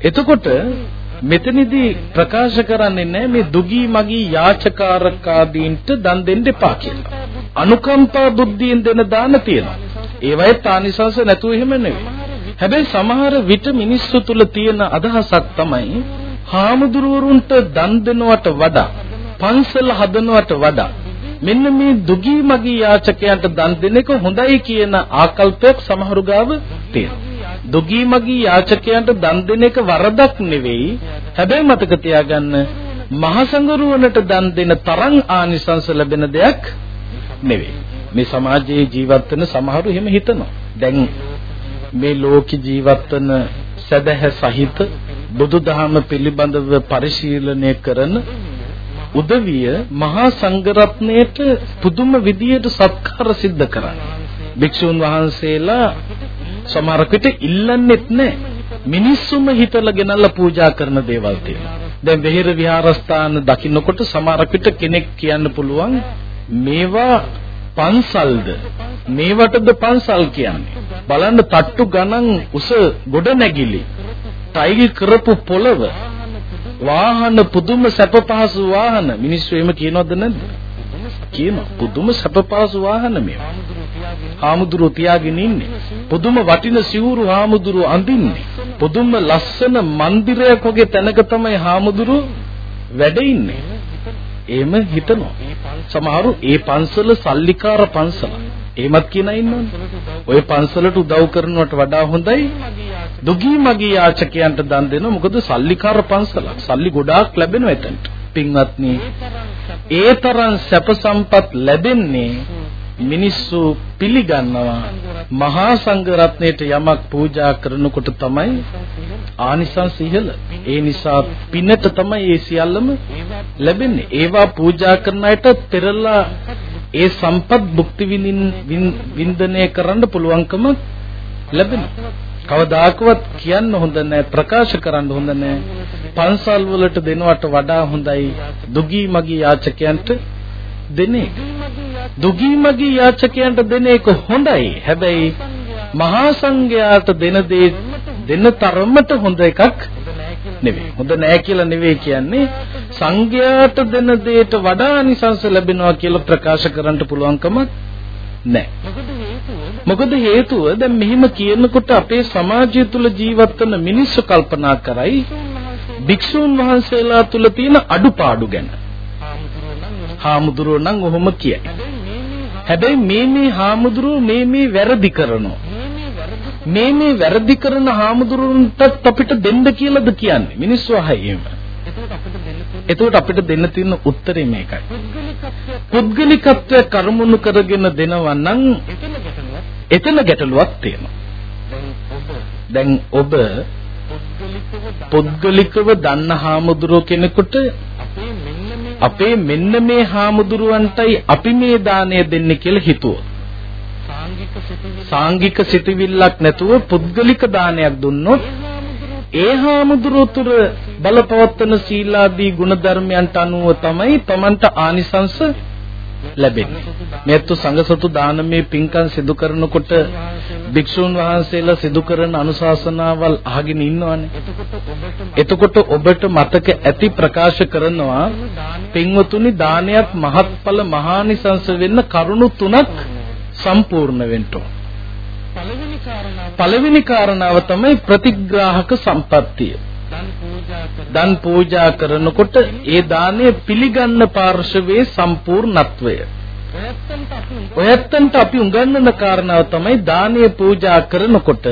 එතකොට මෙතනදී ප්‍රකාශ කරන්නේ නැහැ මේ දුගී මගී යාචකාරකාදීන්ට දන් දෙන්න එපා කියලා. අනුකම්පා බුද්ධියෙන් දෙන දාන තියෙනවා. ඒවයේ තානිසංශ නැතුව එහෙම නෙවෙයි. හැබැයි සමහර විට මිනිස්සු තුල තියෙන අදහසක් තමයි හාමුදුරුවරුන්ට දන් දෙනවට වඩා පන්සල හදනවට වඩා මෙන්න මේ දුගී මගී යාචකයන්ට දන් දෙන එක හොඳයි කියන ආකල්පයක් සමහරු ගාව තියෙනවා. දුගී මගී යාචකයන්ට දන් දෙන එක වරදක් නෙවෙයි. හැබැයි මතක තියාගන්න මහසඟරුවනට දන් දෙන තරම් ආනිසංස ලැබෙන දෙයක් නෙවෙයි. මේ සමාජයේ ජීවත් වෙන සමහරු එහෙම හිතනවා. දැන් මේ ලෝකේ ජීවත් වෙන සදහ සහිත බුදුදහම පිළිබඳව පරිශීලනය කරන උදවිය මහා සංඝරත්නයට පුදුම විදියට සත්කාර සිද්ධ කරන්නේ. භික්ෂුන් වහන්සේලා සමහරකට ඉල්ලන්නෙත් නැහැ. මිනිස්සුම හිතලා ගෙනල්ලා පූජා කරන දේවල් තියෙනවා. දැන් වෙහෙර විහාරස්ථාන දකින්නකොට සමහරකට කෙනෙක් කියන්න පුළුවන් මේවා පන්සල්ද? මේවටද පන්සල් කියන්නේ? බලන්න තට්ටු ගණන් උස ගොඩ නැගිලි ටයිල් කරපු පොළව වාහන පුදුම සැප පහසු වාහන. මිනිස්සු එහෙම කියනවද නැද්ද? කියනවා. පුදුම සැප පහසු වාහන මේවා. හාමුදුරුවෝ තියාගෙන ඉන්නේ. පුදුම වටින සිවුරු හාමුදුරුවෝ අඳින්නේ. පුදුම ලස්සන මන්දිරයක් වගේ තැනක තමයි හාමුදුරුවෝ වැඩ ඉන්නේ. එහෙම හිතනවා. සමහරු ඒ පන්සල සල්ලිකාර පන්සල. එහෙමත් කියන ඉන්නවනේ. ඔය පන්සලට උදව් කරනවට වඩා හොඳයි. දුගී මගී යාචකයන්ට දන් දෙනවා. මොකද සල්ලිකාර පන්සලක් සල්ලි ගොඩාක් ලැබෙනවා එතනට. පින්වත්නි ඒ තරම් සැප සම්පත් ලැබෙන්නේ මිනිස්සු පිළිගන්නවා මහා සංඝ රත්නයට යමක් පූජා කරනකොට තමයි ආනිසංස ඉහළ. ඒ නිසා පිනට තමයි ඒ සියල්ලම ලැබෙන්නේ. ඒවා පූජා කරන අයට පෙරලා ඒ සම්පත් භුක්ති විඳින්න කරන්න පුළුවන්කම ලැබෙනවා. කවදාකවත් කියන්න හොඳ නැහැ ප්‍රකාශ කරන්න හොඳ නැහැ පන්සල් වලට දෙනවට වඩා හොඳයි දුගී මගී යාචකයන්ට දෙන එක දුගී මගී යාචකයන්ට දෙන එක හොඳයි හැබැයි මහා සංඝයාට දෙන දේ දෙන තරමට හොඳ එකක් නෙවෙයි හොඳ නෑ කියලා නෙවෙයි කියන්නේ සංඝයාට දෙන දෙයට වඩා අනිසංස ලැබෙනවා කියලා ප්‍රකාශ කරන්න පුළුවන්කම නැහැ. මොකද හේතුව දැන් මෙහිම කියනකොට අපේ සමාජය තුල ජීවත් වෙන මිනිස්සු කල්පනා කරයි භික්ෂුන් වහන්සේලා තුල තියෙන අඩුපාඩු ගැන. හාමුදුරුවෝ නම් ඔහොම කියයි. හැබැයි මේ මේ හාමුදුරුවෝ මේ මේ වැරදි කරනවා. මේ මේ වැරදි කරන හාමුදුරුවන්ටත් අපිට දෙන්න කියලාද කියන්නේ. මිනිස්සු අහයි එහෙම. එතකොට අපිට දෙන්න තියෙන උත්තරේ මේකයි. පුද්ගලිකත්වය කර්මුණු කරගෙන දෙනවා නම් එතන ගැටලුවක් තියෙනවා. දැන් ඔබ පුද්ගලිකව දන්න හාමුදුරුව කෙනෙකුට අපේ මෙන්න මේ හාමුදුරුවන්ටයි අපි මේ දාණය දෙන්නේ කියලා හිතුවොත්. සාංගික සිතවිල්ලක් නැතුව පුද්ගලික දානයක් දුන්නොත් ඒ හාමුදුරුවතුර බලපවත්තන සීලාදී ගුණධර්මයන්ට අනුව තමයි Tamanට ආනිසංස ලැබෙන්නේ. මේත්තු සංඝසතු දානමේ පින්කම් සිදු කරනකොට භික්ෂුන් වහන්සේලා සිදු කරන අනුශාසනාවල් අහගෙන ඉන්නවනේ. එතකොට ඔබට මතක ඇති ප්‍රකාශ කරනවා පින්වතුනි දානයක් මහත්ඵල මහානිසංස වෙන්න කරුණු තුනක් සම්පූර්ණ වෙන්න පළවෙනි කාරණාව තමයි ප්‍රතිග්‍රාහක සම්පත්තිය. දන් පූජා කරනකොට ඒ දාණය පිළිගන්න පාර්ශවයේ සම්පූර්ණත්වය. ඔයත්තන්ට අපි උගන්වන කාරණාව තමයි දානීය පූජා කරනකොට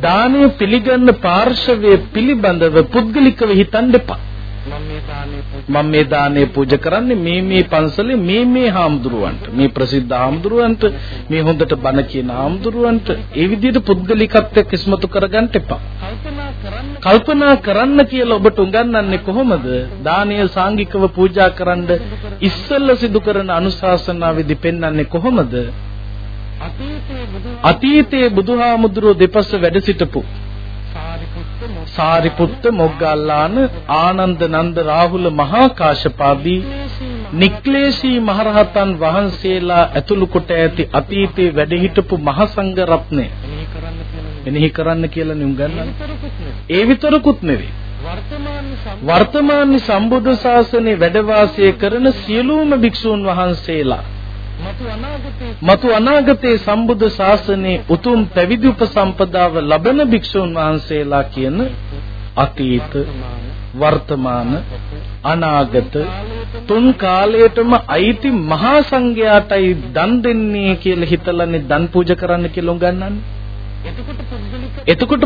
දානීය පිළිගන්න පාර්ශවයේ පිළිබඳව පුද්ගලිකව හිතන්න එපා. මම මේ දානේ පූජා කරන්නේ මේ මේ පන්සලේ මේ මේ හාමුදුරුවන්ට මේ ප්‍රසිද්ධ හාමුදුරුවන්ට මේ හොඳට බණ කියන හාමුදුරුවන්ට ඒ විදිහට පුද්ගලිකත්වයක් ඉස්මතු කරගන්න එපා. කල්පනා කරන්න කියලා ඔබට උගන්වන්නේ කොහොමද? දානීය සාංගිකව පූජා කරන්න ඉස්සෙල්ල සිදු කරන අනුශාසනාවේදී පෙන්වන්නේ කොහොමද? අතීතයේ බුදුහාමුදුරුවෝ දෙපස වැඩ සිටපු සාරිපුත්ත මොග්ගල්ලාන ආනන්ද නන්ද රාහුල මහා කාශ්‍යපාදී නික්ලේශී මහරහතන් වහන්සේලා ඇතුළු කොට ඇති අතීතයේ වැඩ හිටපු මහ සංඝ රත්නය එනෙහි කරන්න කියලා නුම් ගන්නවා. ඒ විතරකුත් නෙවෙයි. වර්තමානයේ සම්බුද්ධ ශාසනයේ වැඩ වාසය කරන සියලුම භික්ෂූන් වහන්සේලා මතු අනාගතයේ සම්බුද්ධ ශාසනයේ උතුම් පැවිදි උපසම්පදාව ලබන භික්ෂූන් වහන්සේලා කියන අතීත වර්තමාන අනාගත තුන් කාලයටම අයිති මහා සංඝයාටයි දන් දෙන්නේ කියලා හිතලානේ දන් පූජා කරන්න කියලා උගන්වන්නේ. එතකොට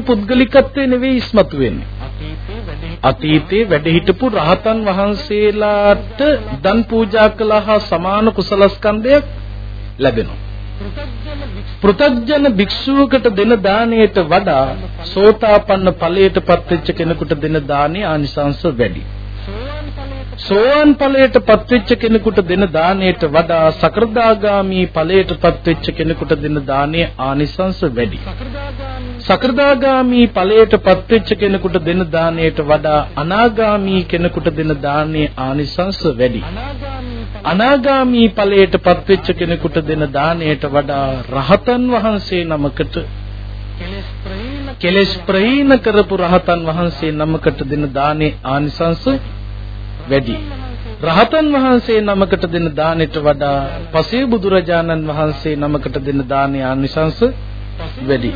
පුද්ගලිකත්වය නෙවෙයි ඉස්මතු වෙන්නේ. අතීතේ වැඩ හිටපු රහතන් වහන්සේලාට දන් පූජා කළා හා සමාන කුසලස්කන්ධයක් ලැබෙනවා. පෘථග්ජන භික්ෂුවකට දෙන දාණයට වඩා සෝතාපන්න ඵලයටපත් වෙච්ච කෙනෙකුට දෙන දාණයේ ආනිසංස වැඩි. සෝවාන් ඵලයටපත් වෙච්ච කෙනෙකුට දෙන දාණයට වඩා සකෘදාගාමි ඵලයටපත් වෙච්ච කෙනෙකුට දෙන දාණයේ ආනිසංස වැඩි. සකෘදාගාමි ඵලයටපත් වෙච්ච කෙනෙකුට දෙන දාණයට වඩා අනාගාමි කෙනෙකුට දෙන දාණයේ ආනිසංස වැඩි. අනාගාමි ඵලයටපත් වෙච්ච කෙනෙකුට දෙන දාණයට වඩා රහතන් වහන්සේ නමකට කෙලෙස් ප්‍රහීන කරපු රහතන් වහන්සේ නමකට දෙන දානේ ආනිසංස වැඩි. රහතන් වහන්සේ නමකට දෙන දානෙට වඩා පසේ බුදුරජාණන් වහන්සේ නමකට දෙන දානේ ආනිසංස වැඩි.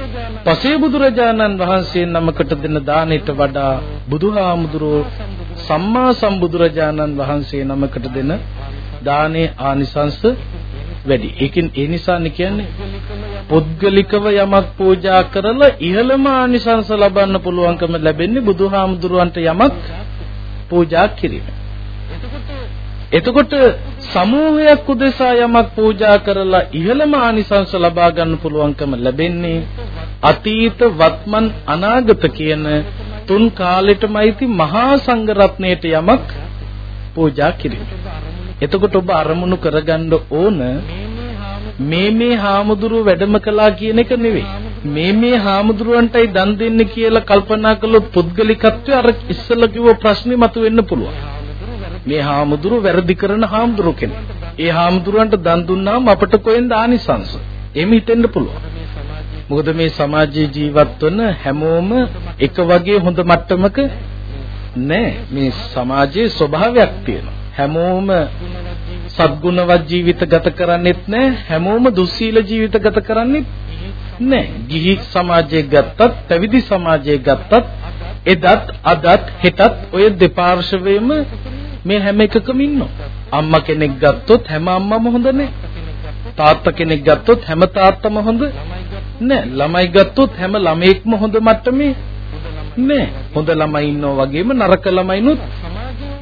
පසේ බුදුරජාණන් වහන්සේ නමකට දෙන දානෙට වඩා බුදුහාමුදුරෝ සම්මා සම්බුදුරජාණන් වහන්සේ නමකට දෙන දානේ ආනිසංස වැඩි. ඒකෙන් ඒ නිසානේ කියන්නේ පුද්ගලිකව යමක් පූජා කරලා ඉහළම ආනිසංස ලබන්න පුළුවන්කම ලැබෙන්නේ බුදුහාමුදුරුවන්ට යමක් පූජා කිරීම. එතකොට සමූහයක් උදෙසා යමක් පූජා කරලා ඉහළම ආනිසංස ලබා ගන්න පුළුවන්කම ලැබෙන්නේ අතීත වත්මන් අනාගත කියන තුන් කාලෙටමයිති මහා සංඝ රත්නයට යමක් පූජා කිරීම. එතකොට ඔබ අරමුණු කරගන්න ඕන මේ මේ හාමුදුරුව වැඩම කළා කියන එක නෙවෙයි. මේ මේ හාමුදුරුවන්ටයි දන් දෙන්න කියලා කල්පනා කළොත් පුද්ගලිකත්වය අර ඉස්සෙල්ලා කිව්ව ප්‍රශ්නේ මතුවෙන්න පුළුවන්. මේ හාමුදුරුව වැරදි කරන හාමුදුරුව කෙනෙක්. ඒ හාමුදුරුවන්ට දන් දුන්නාම අපට කොහෙන්ද ආනිසංස? එහෙම හිතෙන්න පුළුවන්. මොකද මේ සමාජයේ ජීවත් වන හැමෝම එක වගේ හොඳ මට්ටමක නෑ. මේ සමාජයේ ස්වභාවයක් තියෙනවා. හැමෝම සත්ගුණවත් ජීවිත ගත කරන්නේත් නෑ. හැමෝම දුස්සීල ජීවිත ගත කරන්නේත් නෑ. ගිහි සමාජයේ ගත්තත්, පැවිදි සමාජයේ ගත්තත් එදත් අදත් හෙටත් ඔය දෙපාර්ශවයේම මේ හැම එකකම ඉන්නවා. අම්මා කෙනෙක් ගත්තොත් හැම අම්මම හොඳ නෑ. තාත්තා කෙනෙක් ගත්තොත් හැම තාත්තම හොඳ නෑ. ළමයි ගත්තොත් හැම ළමයෙක්ම හොඳ මට්ටමේ නෑ. හොඳ ළමයි ඉන්නවා වගේම නරක ළමයිනුත්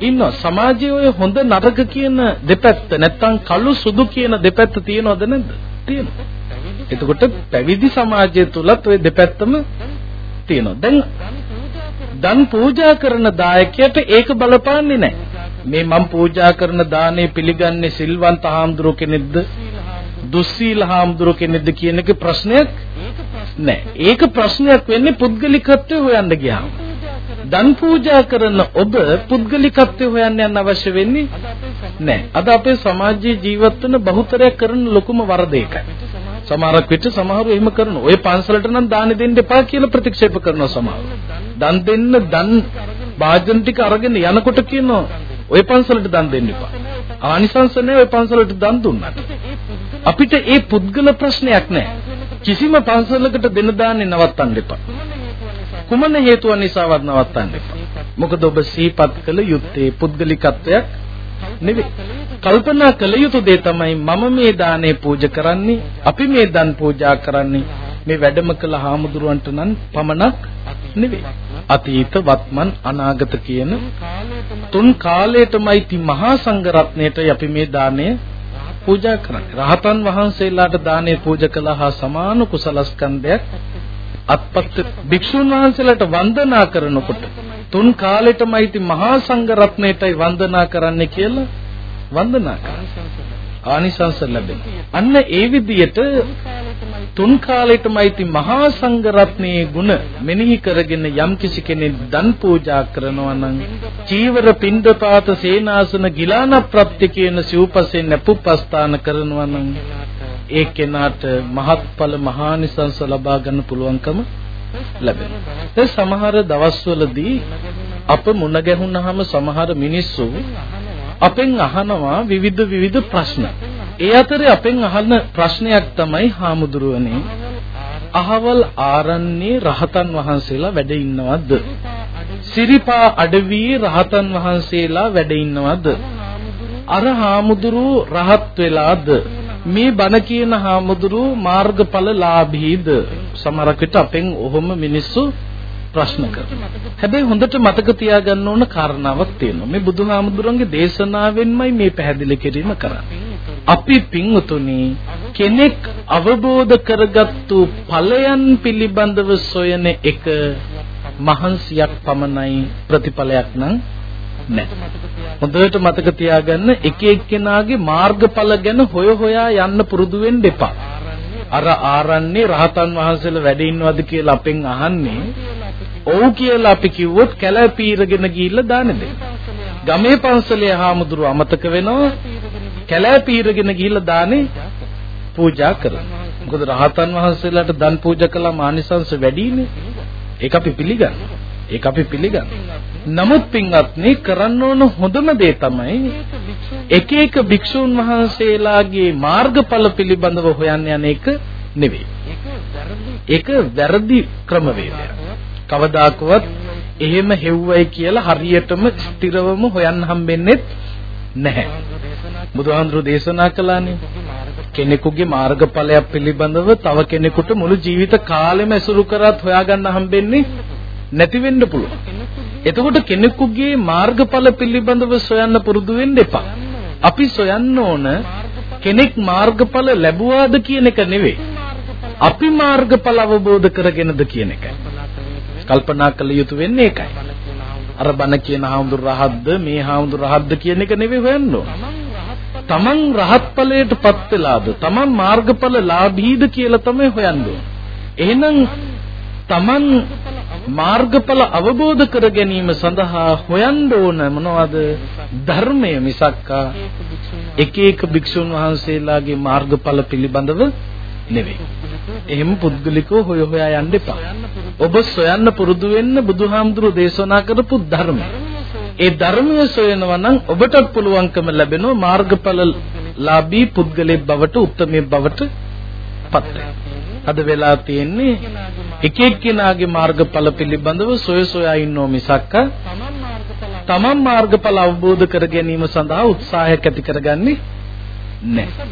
ඉන්නවා. සමාජයේ ඔය හොඳ නරක කියන දෙපැත්ත නැත්තම් කළු සුදු කියන දෙපැත්ත තියෙනවද නැද්ද? තියෙනවා. එතකොට පැවිදි සමාජය තුලත් ওই දෙපැත්තම තියෙනවා. දැන් දන් පූජා කරන දායකයට ඒක බලපාන්නේ නැහැ. මේ මම පූජා කරන දානේ පිළිගන්නේ සිල්වන්ත හාමුදුරුව කෙනෙක්ද දුස්සීල හාමුදුරුව කෙනෙක්ද කියන එක ප්‍රශ්නයක් නෑ. ඒක ප්‍රශ්නයක් වෙන්නේ පුද්ගලිකත්වය හොයන්න ගියාම. දන් පූජා කරන ඔබ පුද්ගලිකත්වය හොයන්න යන්න අවශ්‍ය වෙන්නේ නෑ. අද අපේ සමාජයේ ජීවත් වෙන බහුතරයක් කරන ලොකුම වරද ඒකයි. සමහරක් විට සමහරව එහෙම කරනවා. ඔය පන්සලට නම් දාන දෙන්න එපා කියලා ප්‍රතික්ෂේප කරනවා සමහරව. දන් දෙන්න දන් වාජන ටික අරගෙන යනකොට කියනවා ඔය පන්සලට දන් දෙන්න එපා. ආනිසංස නැහැ ඔය පන්සලට දන් දුන්නාට. අපිට ඒ පුද්ගල ප්‍රශ්නයක් නැහැ. කිසිම පන්සලකට දෙන දාන්නේ නවත්තන්න එපා. කුමන හේතුව නිසාවත් නවත්තන්න එපා. මොකද ඔබ සිහිපත් කළ යුත්තේ පුද්ගලිකත්වයක් නෙවෙයි. කල්පනා කළ යුතු දේ තමයි මම මේ දානේ පූජා කරන්නේ, අපි මේ දන් පූජා කරන්නේ මේ වැඩම කළ හාමුදුරුවන්ට නම් පමණක් නෙවෙයි. අතීත වත්මන් අනාගත කියන තුන් කාලයටමයි ති මහා සංඝ රත්නයට අපි මේ දාණය පූජා කරන්නේ. රහතන් වහන්සේලාට දානේ පූජා කළා හා සමාන කුසලස්කන්ධයක් අත්පත් භික්ෂුන් වහන්සේලාට වන්දනා කරනකොට තුන් කාලෙටමයි ති මහා සංඝ රත්නයටයි වන්දනා කරන්න කියලා වන්දනා කරනවා. ආනිසංස ලැබෙනවා. අන්න ඒ විදිහට තුන් කාලෙටමයි ති මහා සංඝ රත්නයේ ගුණ මෙනෙහි කරගෙන යම් කිසි කෙනෙක් දන් පූජා කරනවා නම් චීවර පින්ඩපාත සේනාසන ගිලාන ප්‍රත්‍ය කියන සිව්පසෙන් නැපුපස්ථාන කරනවා නම් ඒ කෙනාට මහත්ඵල මහානිසංස ලබා ගන්න පුළුවන්කම ලැබෙනවා. ඒ සමහර දවස්වලදී අප මුණ ගැහුනහම සමහර මිනිස්සු අපෙන් අහනවා විවිධ විවිධ ප්‍රශ්න. ඒ අතරේ අපෙන් අහන ප්‍රශ්නයක් තමයි හාමුදුරුවනේ අහවල් ආරන්නේ රහතන් වහන්සේලා වැඩ ඉන්නවද? සිරිපා අඩවියේ රහතන් වහන්සේලා වැඩ ඉන්නවද? අර හාමුදුරුව රහත් වෙලාද? මේ බණ කියන හාමුදුරුව මාර්ගඵල ලාභීද? සමහරක් විට අපෙන් ඔහොම මිනිස්සු ප්‍රශ්න කරනවා. හැබැයි හොඳට මතක තියාගන්න ඕන කාරණාවක් තියෙනවා. මේ බුදුහාමුදුරන්ගේ දේශනාවෙන්මයි මේ පැහැදිලි කිරීම කරන්නේ. අපි පින්වතුනි කෙනෙක් අවබෝධ කරගත්තු ඵලයන් පිළිබඳව සොයන එක මහන්සියක් පමණයි ප්‍රතිඵලයක් නම් නැහැ. හොඳට මතක තියාගන්න එක එක්කෙනාගේ මාර්ගඵල ගැන හොය හොයා යන්න පුරුදු වෙන්න එපා. අර ආරන්නේ රහතන් වහන්සේලා වැඩ ඉන්නවද කියලා අපෙන් අහන්නේ ඔව් කියලා අපි කිව්වොත් කැලෑ පීරගෙන ගිහිල්ලා දාන දෙන්න. ගමේ පන්සලේ හාමුදුරුව අමතක වෙනවා කැලෑ පීරගෙන ගිහිල්ලා දානේ පූජා කරනවා. මොකද රහතන් වහන්සේලාට දන් පූජා කළා මානිසංශ වැඩිනේ. ඒක අපි පිළිගන්නවා. ඒක අපි පිළිගන්නවා. නමුත් පින්වත්නි කරන්න ඕන හොඳම දේ තමයි එක එක භික්ෂුන් වහන්සේලාගේ මාර්ගඵල පිළිබඳව හොයන්න යන එක නෙවෙයි. ඒක වැරදි ක්‍රමවේදයක්. කවදාකවත් එහෙම හෙව්වයි කියලා හරියටම ස්ථිරවම හොයන්න හම්බෙන්නේ නැහැ. බුදුහාමුදුරු දේශනා කළානේ කෙනෙකුගේ මාර්ගඵලයක් පිළිබඳව තව කෙනෙකුට මුළු ජීවිත කාලෙම ඇසුරු කරත් හොයාගන්න හම්බෙන්නේ නැති වෙන්න පුළුවන්. එතකොට කෙනෙකුගේ මාර්ගඵල පිළිබඳව සොයන්න පුරුදු වෙන්න එපා. අපි සොයන්න ඕන කෙනෙක් මාර්ගඵල ලැබුවාද කියන එක නෙවෙයි. අපි මාර්ගඵල අවබෝධ කරගෙනද කියන එකයි. කල්පනා කළ යුතු වෙන්නේ ඒකයි. අර බණ කියන හාමුදුර රහත්ද මේ හාමුදුර රහත්ද කියන එක නෙවෙයි හොයන්න ඕන. තමන් රහත් ඵලයටපත් වෙලාද තමන් මාර්ගඵල ලාභීද කියලා තමයි හොයන්න ඕන. එහෙනම් තමන් මාර්ගඵල අවබෝධ කර ගැනීම සඳහා හොයන්න ඕන මොනවද ධර්මය මිසක්කා එක එක භික්ෂුන් වහන්සේලාගේ මාර්ගඵල පිළිබඳව නෙවෙයි. එහෙම පුද්ගලිකව හොය හොයා යන්න එපා. ඔබ සොයන්න පුරුදු වෙන්න බුදුහාමුදුරු දේශනා කරපු ධර්මය. ඒ ධර්මය සොයනවා නම් ඔබටත් පුළුවන්කම ලැබෙනවා මාර්ගඵල ලාභී පුද්ගලෙක් බවට උත්මයෙක් බවට පත් අද වෙලා තියෙන්නේ එක එක්කෙනාගේ මාර්ගඵල පිළිබඳව සොය සොයා ඉන්නෝ මිසක්ක තමන් මාර්ගඵල අවබෝධ කර ගැනීම සඳහා උත්සාහයක් ඇති කරගන්නේ නැහැ.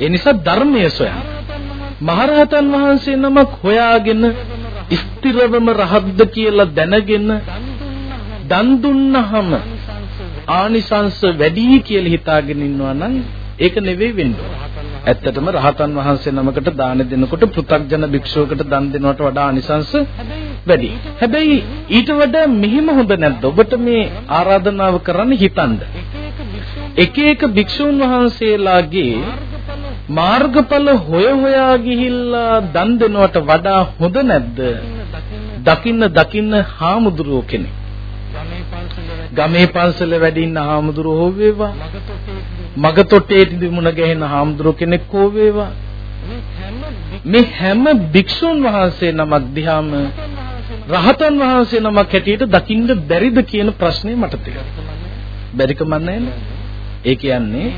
ඒ නිසා ධර්මය සොයන්න. මහරහතන් වහන්සේ නමක් හොයාගෙන ස්ථිරවම රහත්ද කියලා දැනගෙන දන් දුන්නහම ආනිසංස වැඩි කියලා හිතාගෙන ඉන්නවා නම් ඒක නෙවෙයි වෙන්නේ. ඇත්තටම රහතන් වහන්සේ නමකට දාන දෙනකොට පෘථග්ජන භික්ෂුවකට දන් දෙනවට වඩා අනිසංස වැඩි. හැබැයි ඊට වඩා මෙහිම හොඳ නැද්ද? ඔබට මේ ආරාධනාව කරන්න හිතන්න. එක එක භික්ෂුන් වහන්සේලාගේ මාර්ගඵල හොය හොයා ගිහිල්ලා දන් දෙනවට වඩා හොඳ නැද්ද? දකින්න දකින්න හාමුදුරුවෝ කෙනෙක්. ගමේ පන්සල වැඩ ඉන්න හාමුදුරුවෝ හෝ වේවා. මග තොටේ තිබුණ ගැහෙන හාමුදුරුවෝ කෙනෙක් හෝ වේවා. මේ හැම භික්ෂුන් වහන්සේ නමක් දිහාම රහතන් වහන්සේ නමක් හැටියට දකින්න බැරිද කියන ප්‍රශ්නේ මට තියෙනවා. බැරිකම නැහැ ඒ කියන්නේ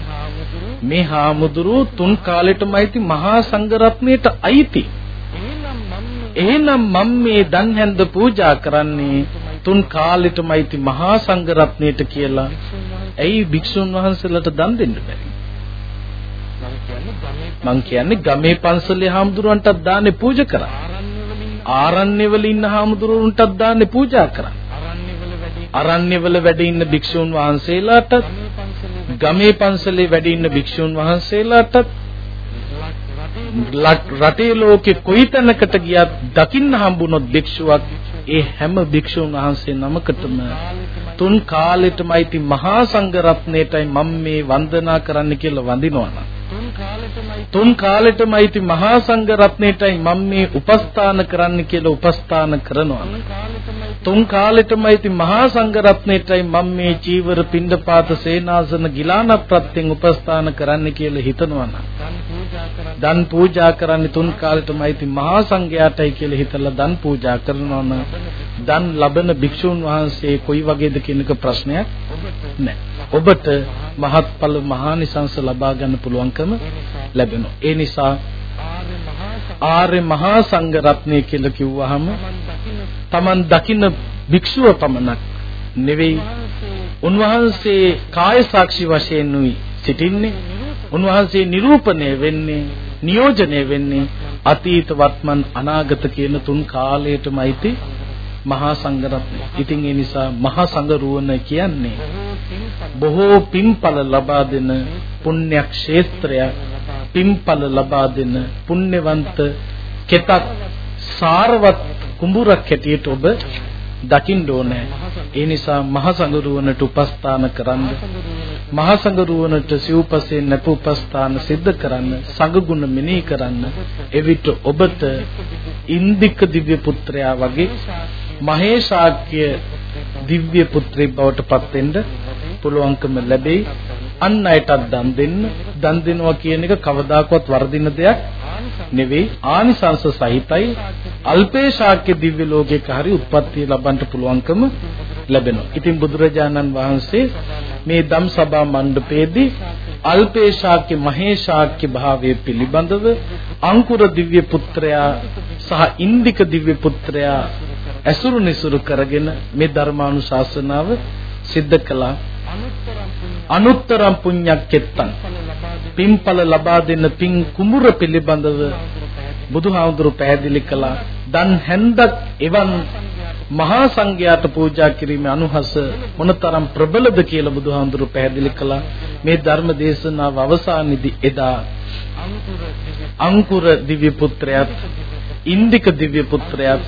මේ හාමුදුරුවෝ තුන් කාලෙටම අයිති මහා සංඝරත්නයට අයිති. එහෙනම් මම මේ දන් හැන්ද පූජා කරන්නේ තුන් කාලෙටම අයිති මහා සංඝරත්නයට කියලා. ඇයි භික්ෂුන් වහන්සේලාට දන් දෙන්න බැරි? මං කියන්නේ ගමේ පන්සලේ හාමුදුරුවන්ටත් දාන්නේ පූජා කරා. ආරණ්‍යවල ඉන්න හාමුදුරුවන්ටත් දාන්නේ පූජා කරා. අරණ්‍යවල වැඩ ඉන්න භික්ෂුන් වහන්සේලාටත් ගමේ පන්සලේ වැඩ ඉන්න භික්ෂුන් වහන්සේලාටත් රටේ ලෝකේ කොයිතැනකට ගියත් දකින්න හම්බුනොත් භික්ෂුවක් ඒ හැම භික්ෂුන් වහන්සේ නමකටම තුන් කාලෙටම අයිති මහා සංඝ රත්නයටයි මම මේ වන්දනා කරන්න කියලා වඳිනවා තුන් කාලෙටම අයිති මහා සංඝ රත්නයටයි මම මේ උපස්ථාන කරන්න කියලා උපස්ථාන කරනවා. තුන් කාලෙටම අයිති මහා සංඝ රත්නයටයි මම මේ චීවර පින්ඩපාත සේනාසන ගිලාන ප්‍රත්‍යයෙන් උපස්ථාන කරන්න කියලා හිතනවා දන් පූජා කරන්නේ. තුන් කාලෙටම අයිති මහා සංඝයාටයි කියලා හිතලා දන් පූජා කරනවා නම්. දන් ලබන භික්ෂුන් වහන්සේ කොයි වගේද කියන එක ප්‍රශ්නයක් නැහැ. ඔබට මහත්ඵල මහානිසංස ලබා ගන්න පුළුවන්කම ලැබෙනවා. ඒ නිසා ආර්ය මහා සංඝ රත්නය කියලා කිව්වහම Taman දකින්න භික්ෂුව පමණක් නෙවෙයි. උන්වහන්සේ කාය සාක්ෂි වශයෙන් උයි සිටින්නේ. උන්වහන්සේ නිරූපණය වෙන්නේ නියෝජනය වෙන්නේ අතීත වර්තමන් අනාගත කියන තුන් කාලයටමයිති මහා සංඝරත්නය. ඉතින් ඒ නිසා මහා සංඝරුවන කියන්නේ බොහෝ පින්ඵල ලබා දෙන පුණ්‍ය ක්ෂේත්‍රය පින්ඵල ලබා දෙන පුණ්‍යවන්ත කෙතක් සාරවත් කුඹුරක් හැටියට ඔබ දකින්න ඕනේ. ඒ නිසා මහා සංඝරුවනට උපස්ථාන කරන්න මහා සංඝරුවනට සිව්පසේ නැපුපස්ථාන සිද්ධ කරන්න සංඝගුණ මෙනෙහි කරන්න එවිට ඔබට ඉන්දික දිව්‍ය පුත්‍රයා වගේ මහේශාක්‍ය දිව්‍ය පුත්‍රයෙක් බවට පත් වෙන්න පුළුවන්කම ලැබෙයි. අන් අයටත් දන් දෙන්න. දන් දෙනවා කියන එක කවදාකවත් වර්ධින දෙයක් නෙවෙයි. ආනිසංස සහිතයි. අල්පේශාක්‍ය දිව්‍ය ලෝකයක හරි උත්පත්ති ලබන්න පුළුවන්කම ලැබෙනවා. ඉතින් බුදුරජාණන් වහන්සේ මේ ධම් සභා මණ්ඩපයේදී අල්පේශාක්‍ය මහේශාක්‍ය භාවයේ පිළිබඳව අංකුර දිව්‍ය පුත්‍රයා සහ ඉන්දික දිව්‍ය පුත්‍රයා ඇසුරු නිසුරු කරගෙන මේ ධර්මානුශාසනාව සිද්ධ කළා. අනුත්තරම් පුඤ්ඤක්කෙත්තං පින්ඵල ලබා දෙන පින් කුඹුර පිළිබඳව බුදුහාමුදුරු පැහැදිලි කළා. දන් හැන්දක් එවන් මහා සංඝයාට පූජා කිරීමේ අනුහස මොනතරම් ප්‍රබලද කියලා බුදුහාමුදුරු පැහැදිලි කළා. මේ ධර්ම දේශනාව අවසානයේදී එදා අංකුර දිව්‍ය පුත්‍රයාත් ඉන්දික දිව්‍ය පුත්‍රයාත්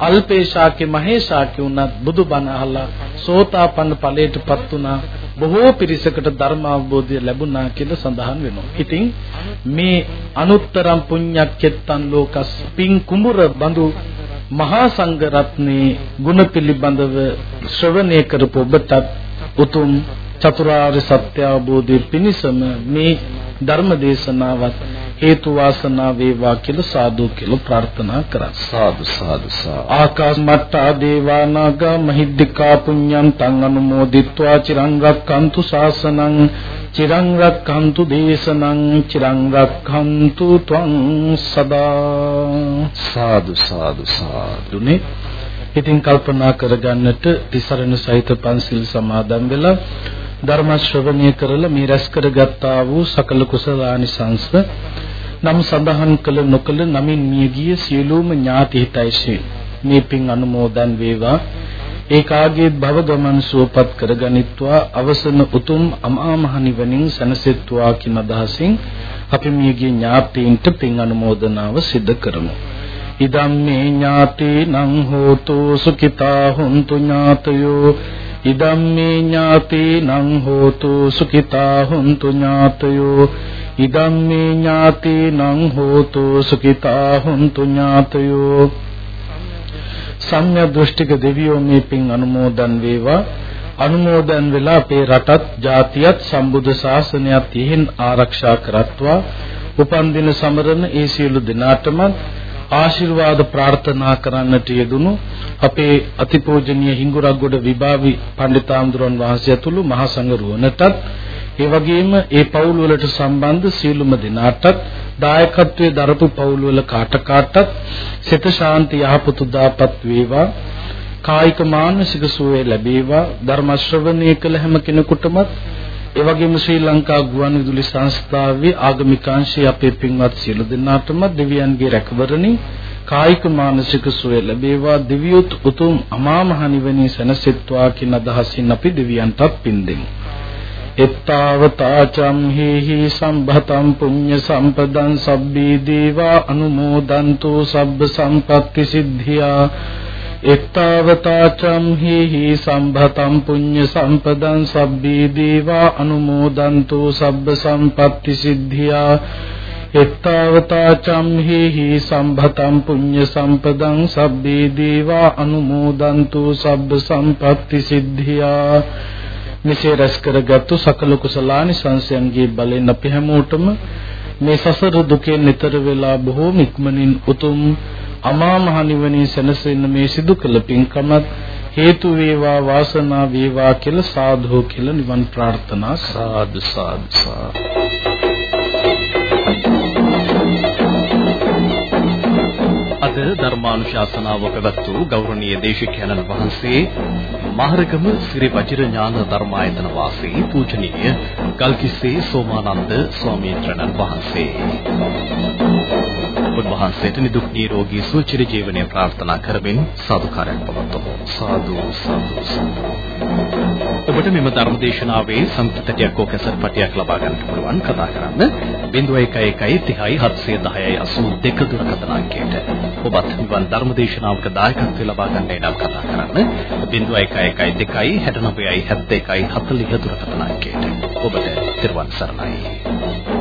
අල්පේශාකේ මහේශාකේ උනත් බුදුබණ අහලා සෝතාපන්න ඵලයටපත් වුණා බොහෝ පිරිසකට ධර්ම අවබෝධය ලැබුණා කියලා සඳහන් වෙනවා. ඉතින් මේ අනුත්තරම් පුඤ්ඤක්කෙත්තන් ලෝකස් පින් කුඹුර බඳු මහා සංඝ රත්නේ ගුණ පිළිබඳව ශ්‍රවණය කරපු ඔබටත් උතුම් චතුරාර්ය සත්‍ය අවබෝධය පිණිසම මේ ධර්ම දේශනාවත් හේතු වාසනා වේවා කියලා සාදු කියලා ප්‍රාර්ථනා කරා. සාදු සාදු සා ආකාශමත්තා දේවානාග මහිද්దికා පුඤ්ඤං තං අනුමෝදිත්වා චිරං රක්칸තු ශාසනං චිරං රක්칸තු දේශනං චිරං රක්칸තු ත්වං සදා. සාදු සාදු සාදුනේ. ඉතින් කල්පනා කරගන්නට තිසරණ සහිත පන්සිල් සමාදන් වෙලා ධර්ම ශ්‍රවණය කරලා මේ රැස් කරගත්තා වූ සකල කුසලානිසංස නම් සඳහන් කළ නොකළ නමින් මියගිය සියලුම ඥාති හිතයිසේ මේ පින් අනුමෝදන් වේවා. ඒකාගේ භව ගමන් සුවපත් කරගනිත්වා. අවසන උතුම් අමා මහ නිවනින් සැනසෙත්වා කියන අදහසින් අපි මියගේ ඥාතීන්ට පින් අනුමෝදනාව සිදු කරමු. ඉදම්මේ ඥාතේනං හෝතු සුඛිතා හුන්තු ඥාතයෝ ඉදම්මේ ඥාතේනං හෝතු සුඛිතා හුන්තු ඥාතයෝ. ඉදම්මේ ඥාතේනං හෝතු සුඛිතා හුන්තු ඥාතයෝ. සම්්‍ය දෘෂ්ටික දෙවියෝ මේ පින් අනුමෝදන් වේවා. අනුමෝදන් වෙලා අපේ රටත් ජාතියත් සම්බුද්ධ ශාසනයත් ඉහෙන් ආරක්ෂා කරත්වා. උපන් දින සමරන ඒ සියලු දෙනාටම ආශිර්වාද ප්‍රාර්ථනා කරන්නට යෙදුණු අපේ අතිපූජනීය හිඟුරක්ගොඩ විභාවි පඬිතාම්දුරන් වහන්සේ ඇතුළු මහා සංඝරුවනටත් ඒ වගේම ඒ පවුල් වලට සම්බන්ධ සියලුම දෙනාටත් දායකත්වයේ දරපු පවුල් වල කාට කාටත් සිත ශාන්ති යහපත උදාපත් වේවා. කායික මානසික සුවය ලැබේවා. ධර්ම ශ්‍රවණය කළ හැම කෙනෙකුටමත් ඒ වගේම ශ්‍රී ලංකා ගුවන්විදුලි සංස්ථාවේ ආගමික අංශයේ අපේ පින්වත් සියලු දෙනාටම දෙවියන්ගේ රැකවරණින් කායික මානසික සුවය ලැබේවා. දිව්‍යොත් උතුම් අමා මහ නිවනේ සැනසෙත්වා කියන අදහසින් අපි දෙවියන්ටත් පින් දෙමු. එත්තාවතාචම් හේහි සම්භතම් පුඤ්ඤ සම්පදං සබ්බී දේවා. අනුමෝදන්තු සබ්බ සම්පත්‍ති සිද්ධියා. එත්තාවතාචම් හේහි සම්භතම් පුඤ්ඤ සම්පදං සබ්බී දේවා අනුමෝදන්තු සබ්බ සම්පත්‍ති සිද්ධියා. එත්තාවතාචම් හේහි සම්භතම් පුඤ්ඤ සම්පදං සබ්බේ දේවා අනුමෝදන්තු සබ්බ සම්පත්‍ති සිද්ධියා. මෙසේ රැස් කරගත්තු සකල කුසලානි සංසයන්ගේ බලෙන් අපි හැමෝටම මේ සසර දුකෙන් නිතර වෙලා බොහෝම ඉක්මනින් උතුම් අමා මහ නිවනේ සැනසෙන්න මේ සිදු කළ පින්කමත් හේතු වේවා වාසනා වේවා කියලා සාධු කියලා නිවන් ප්‍රාර්ථනා සාදු සාදු සාදු. අද ධර්මානුශාසනාව පැවැත් වූ ගෞරවනීය දේශිකානන් වහන්සේ මහරගම ශ්‍රී වජිර ඥාන ධර්මායතන වාසී පූජනීය ගල්කිස්සේ සෝමානන්ද ස්වාමීන් වහන්සේ. උන්වහන්සේට නිදුක් නිරෝගී සුවචිර ජීවනය ප්‍රාර්ථනා කරමින් සාදුකාරයක් පවත්වමු. සාදු සාදු ඔබට මෙම ධර්ම දේශනාවේ සංකෘතයක් හෝ කැසට් පටියක් ලබා ගන්නට පුළුවන් කතා කරන්න 0111 30 710 82 දුරකථන අංකයට ඔබත් මෙවන් ධර්ම දේශනාවක දායකත්වය ලබා ගන්නයි නම් කතා කරන්න 0112 69 71 40 දුරකථන අංකයට ඔබට තිරුවන් සරණයි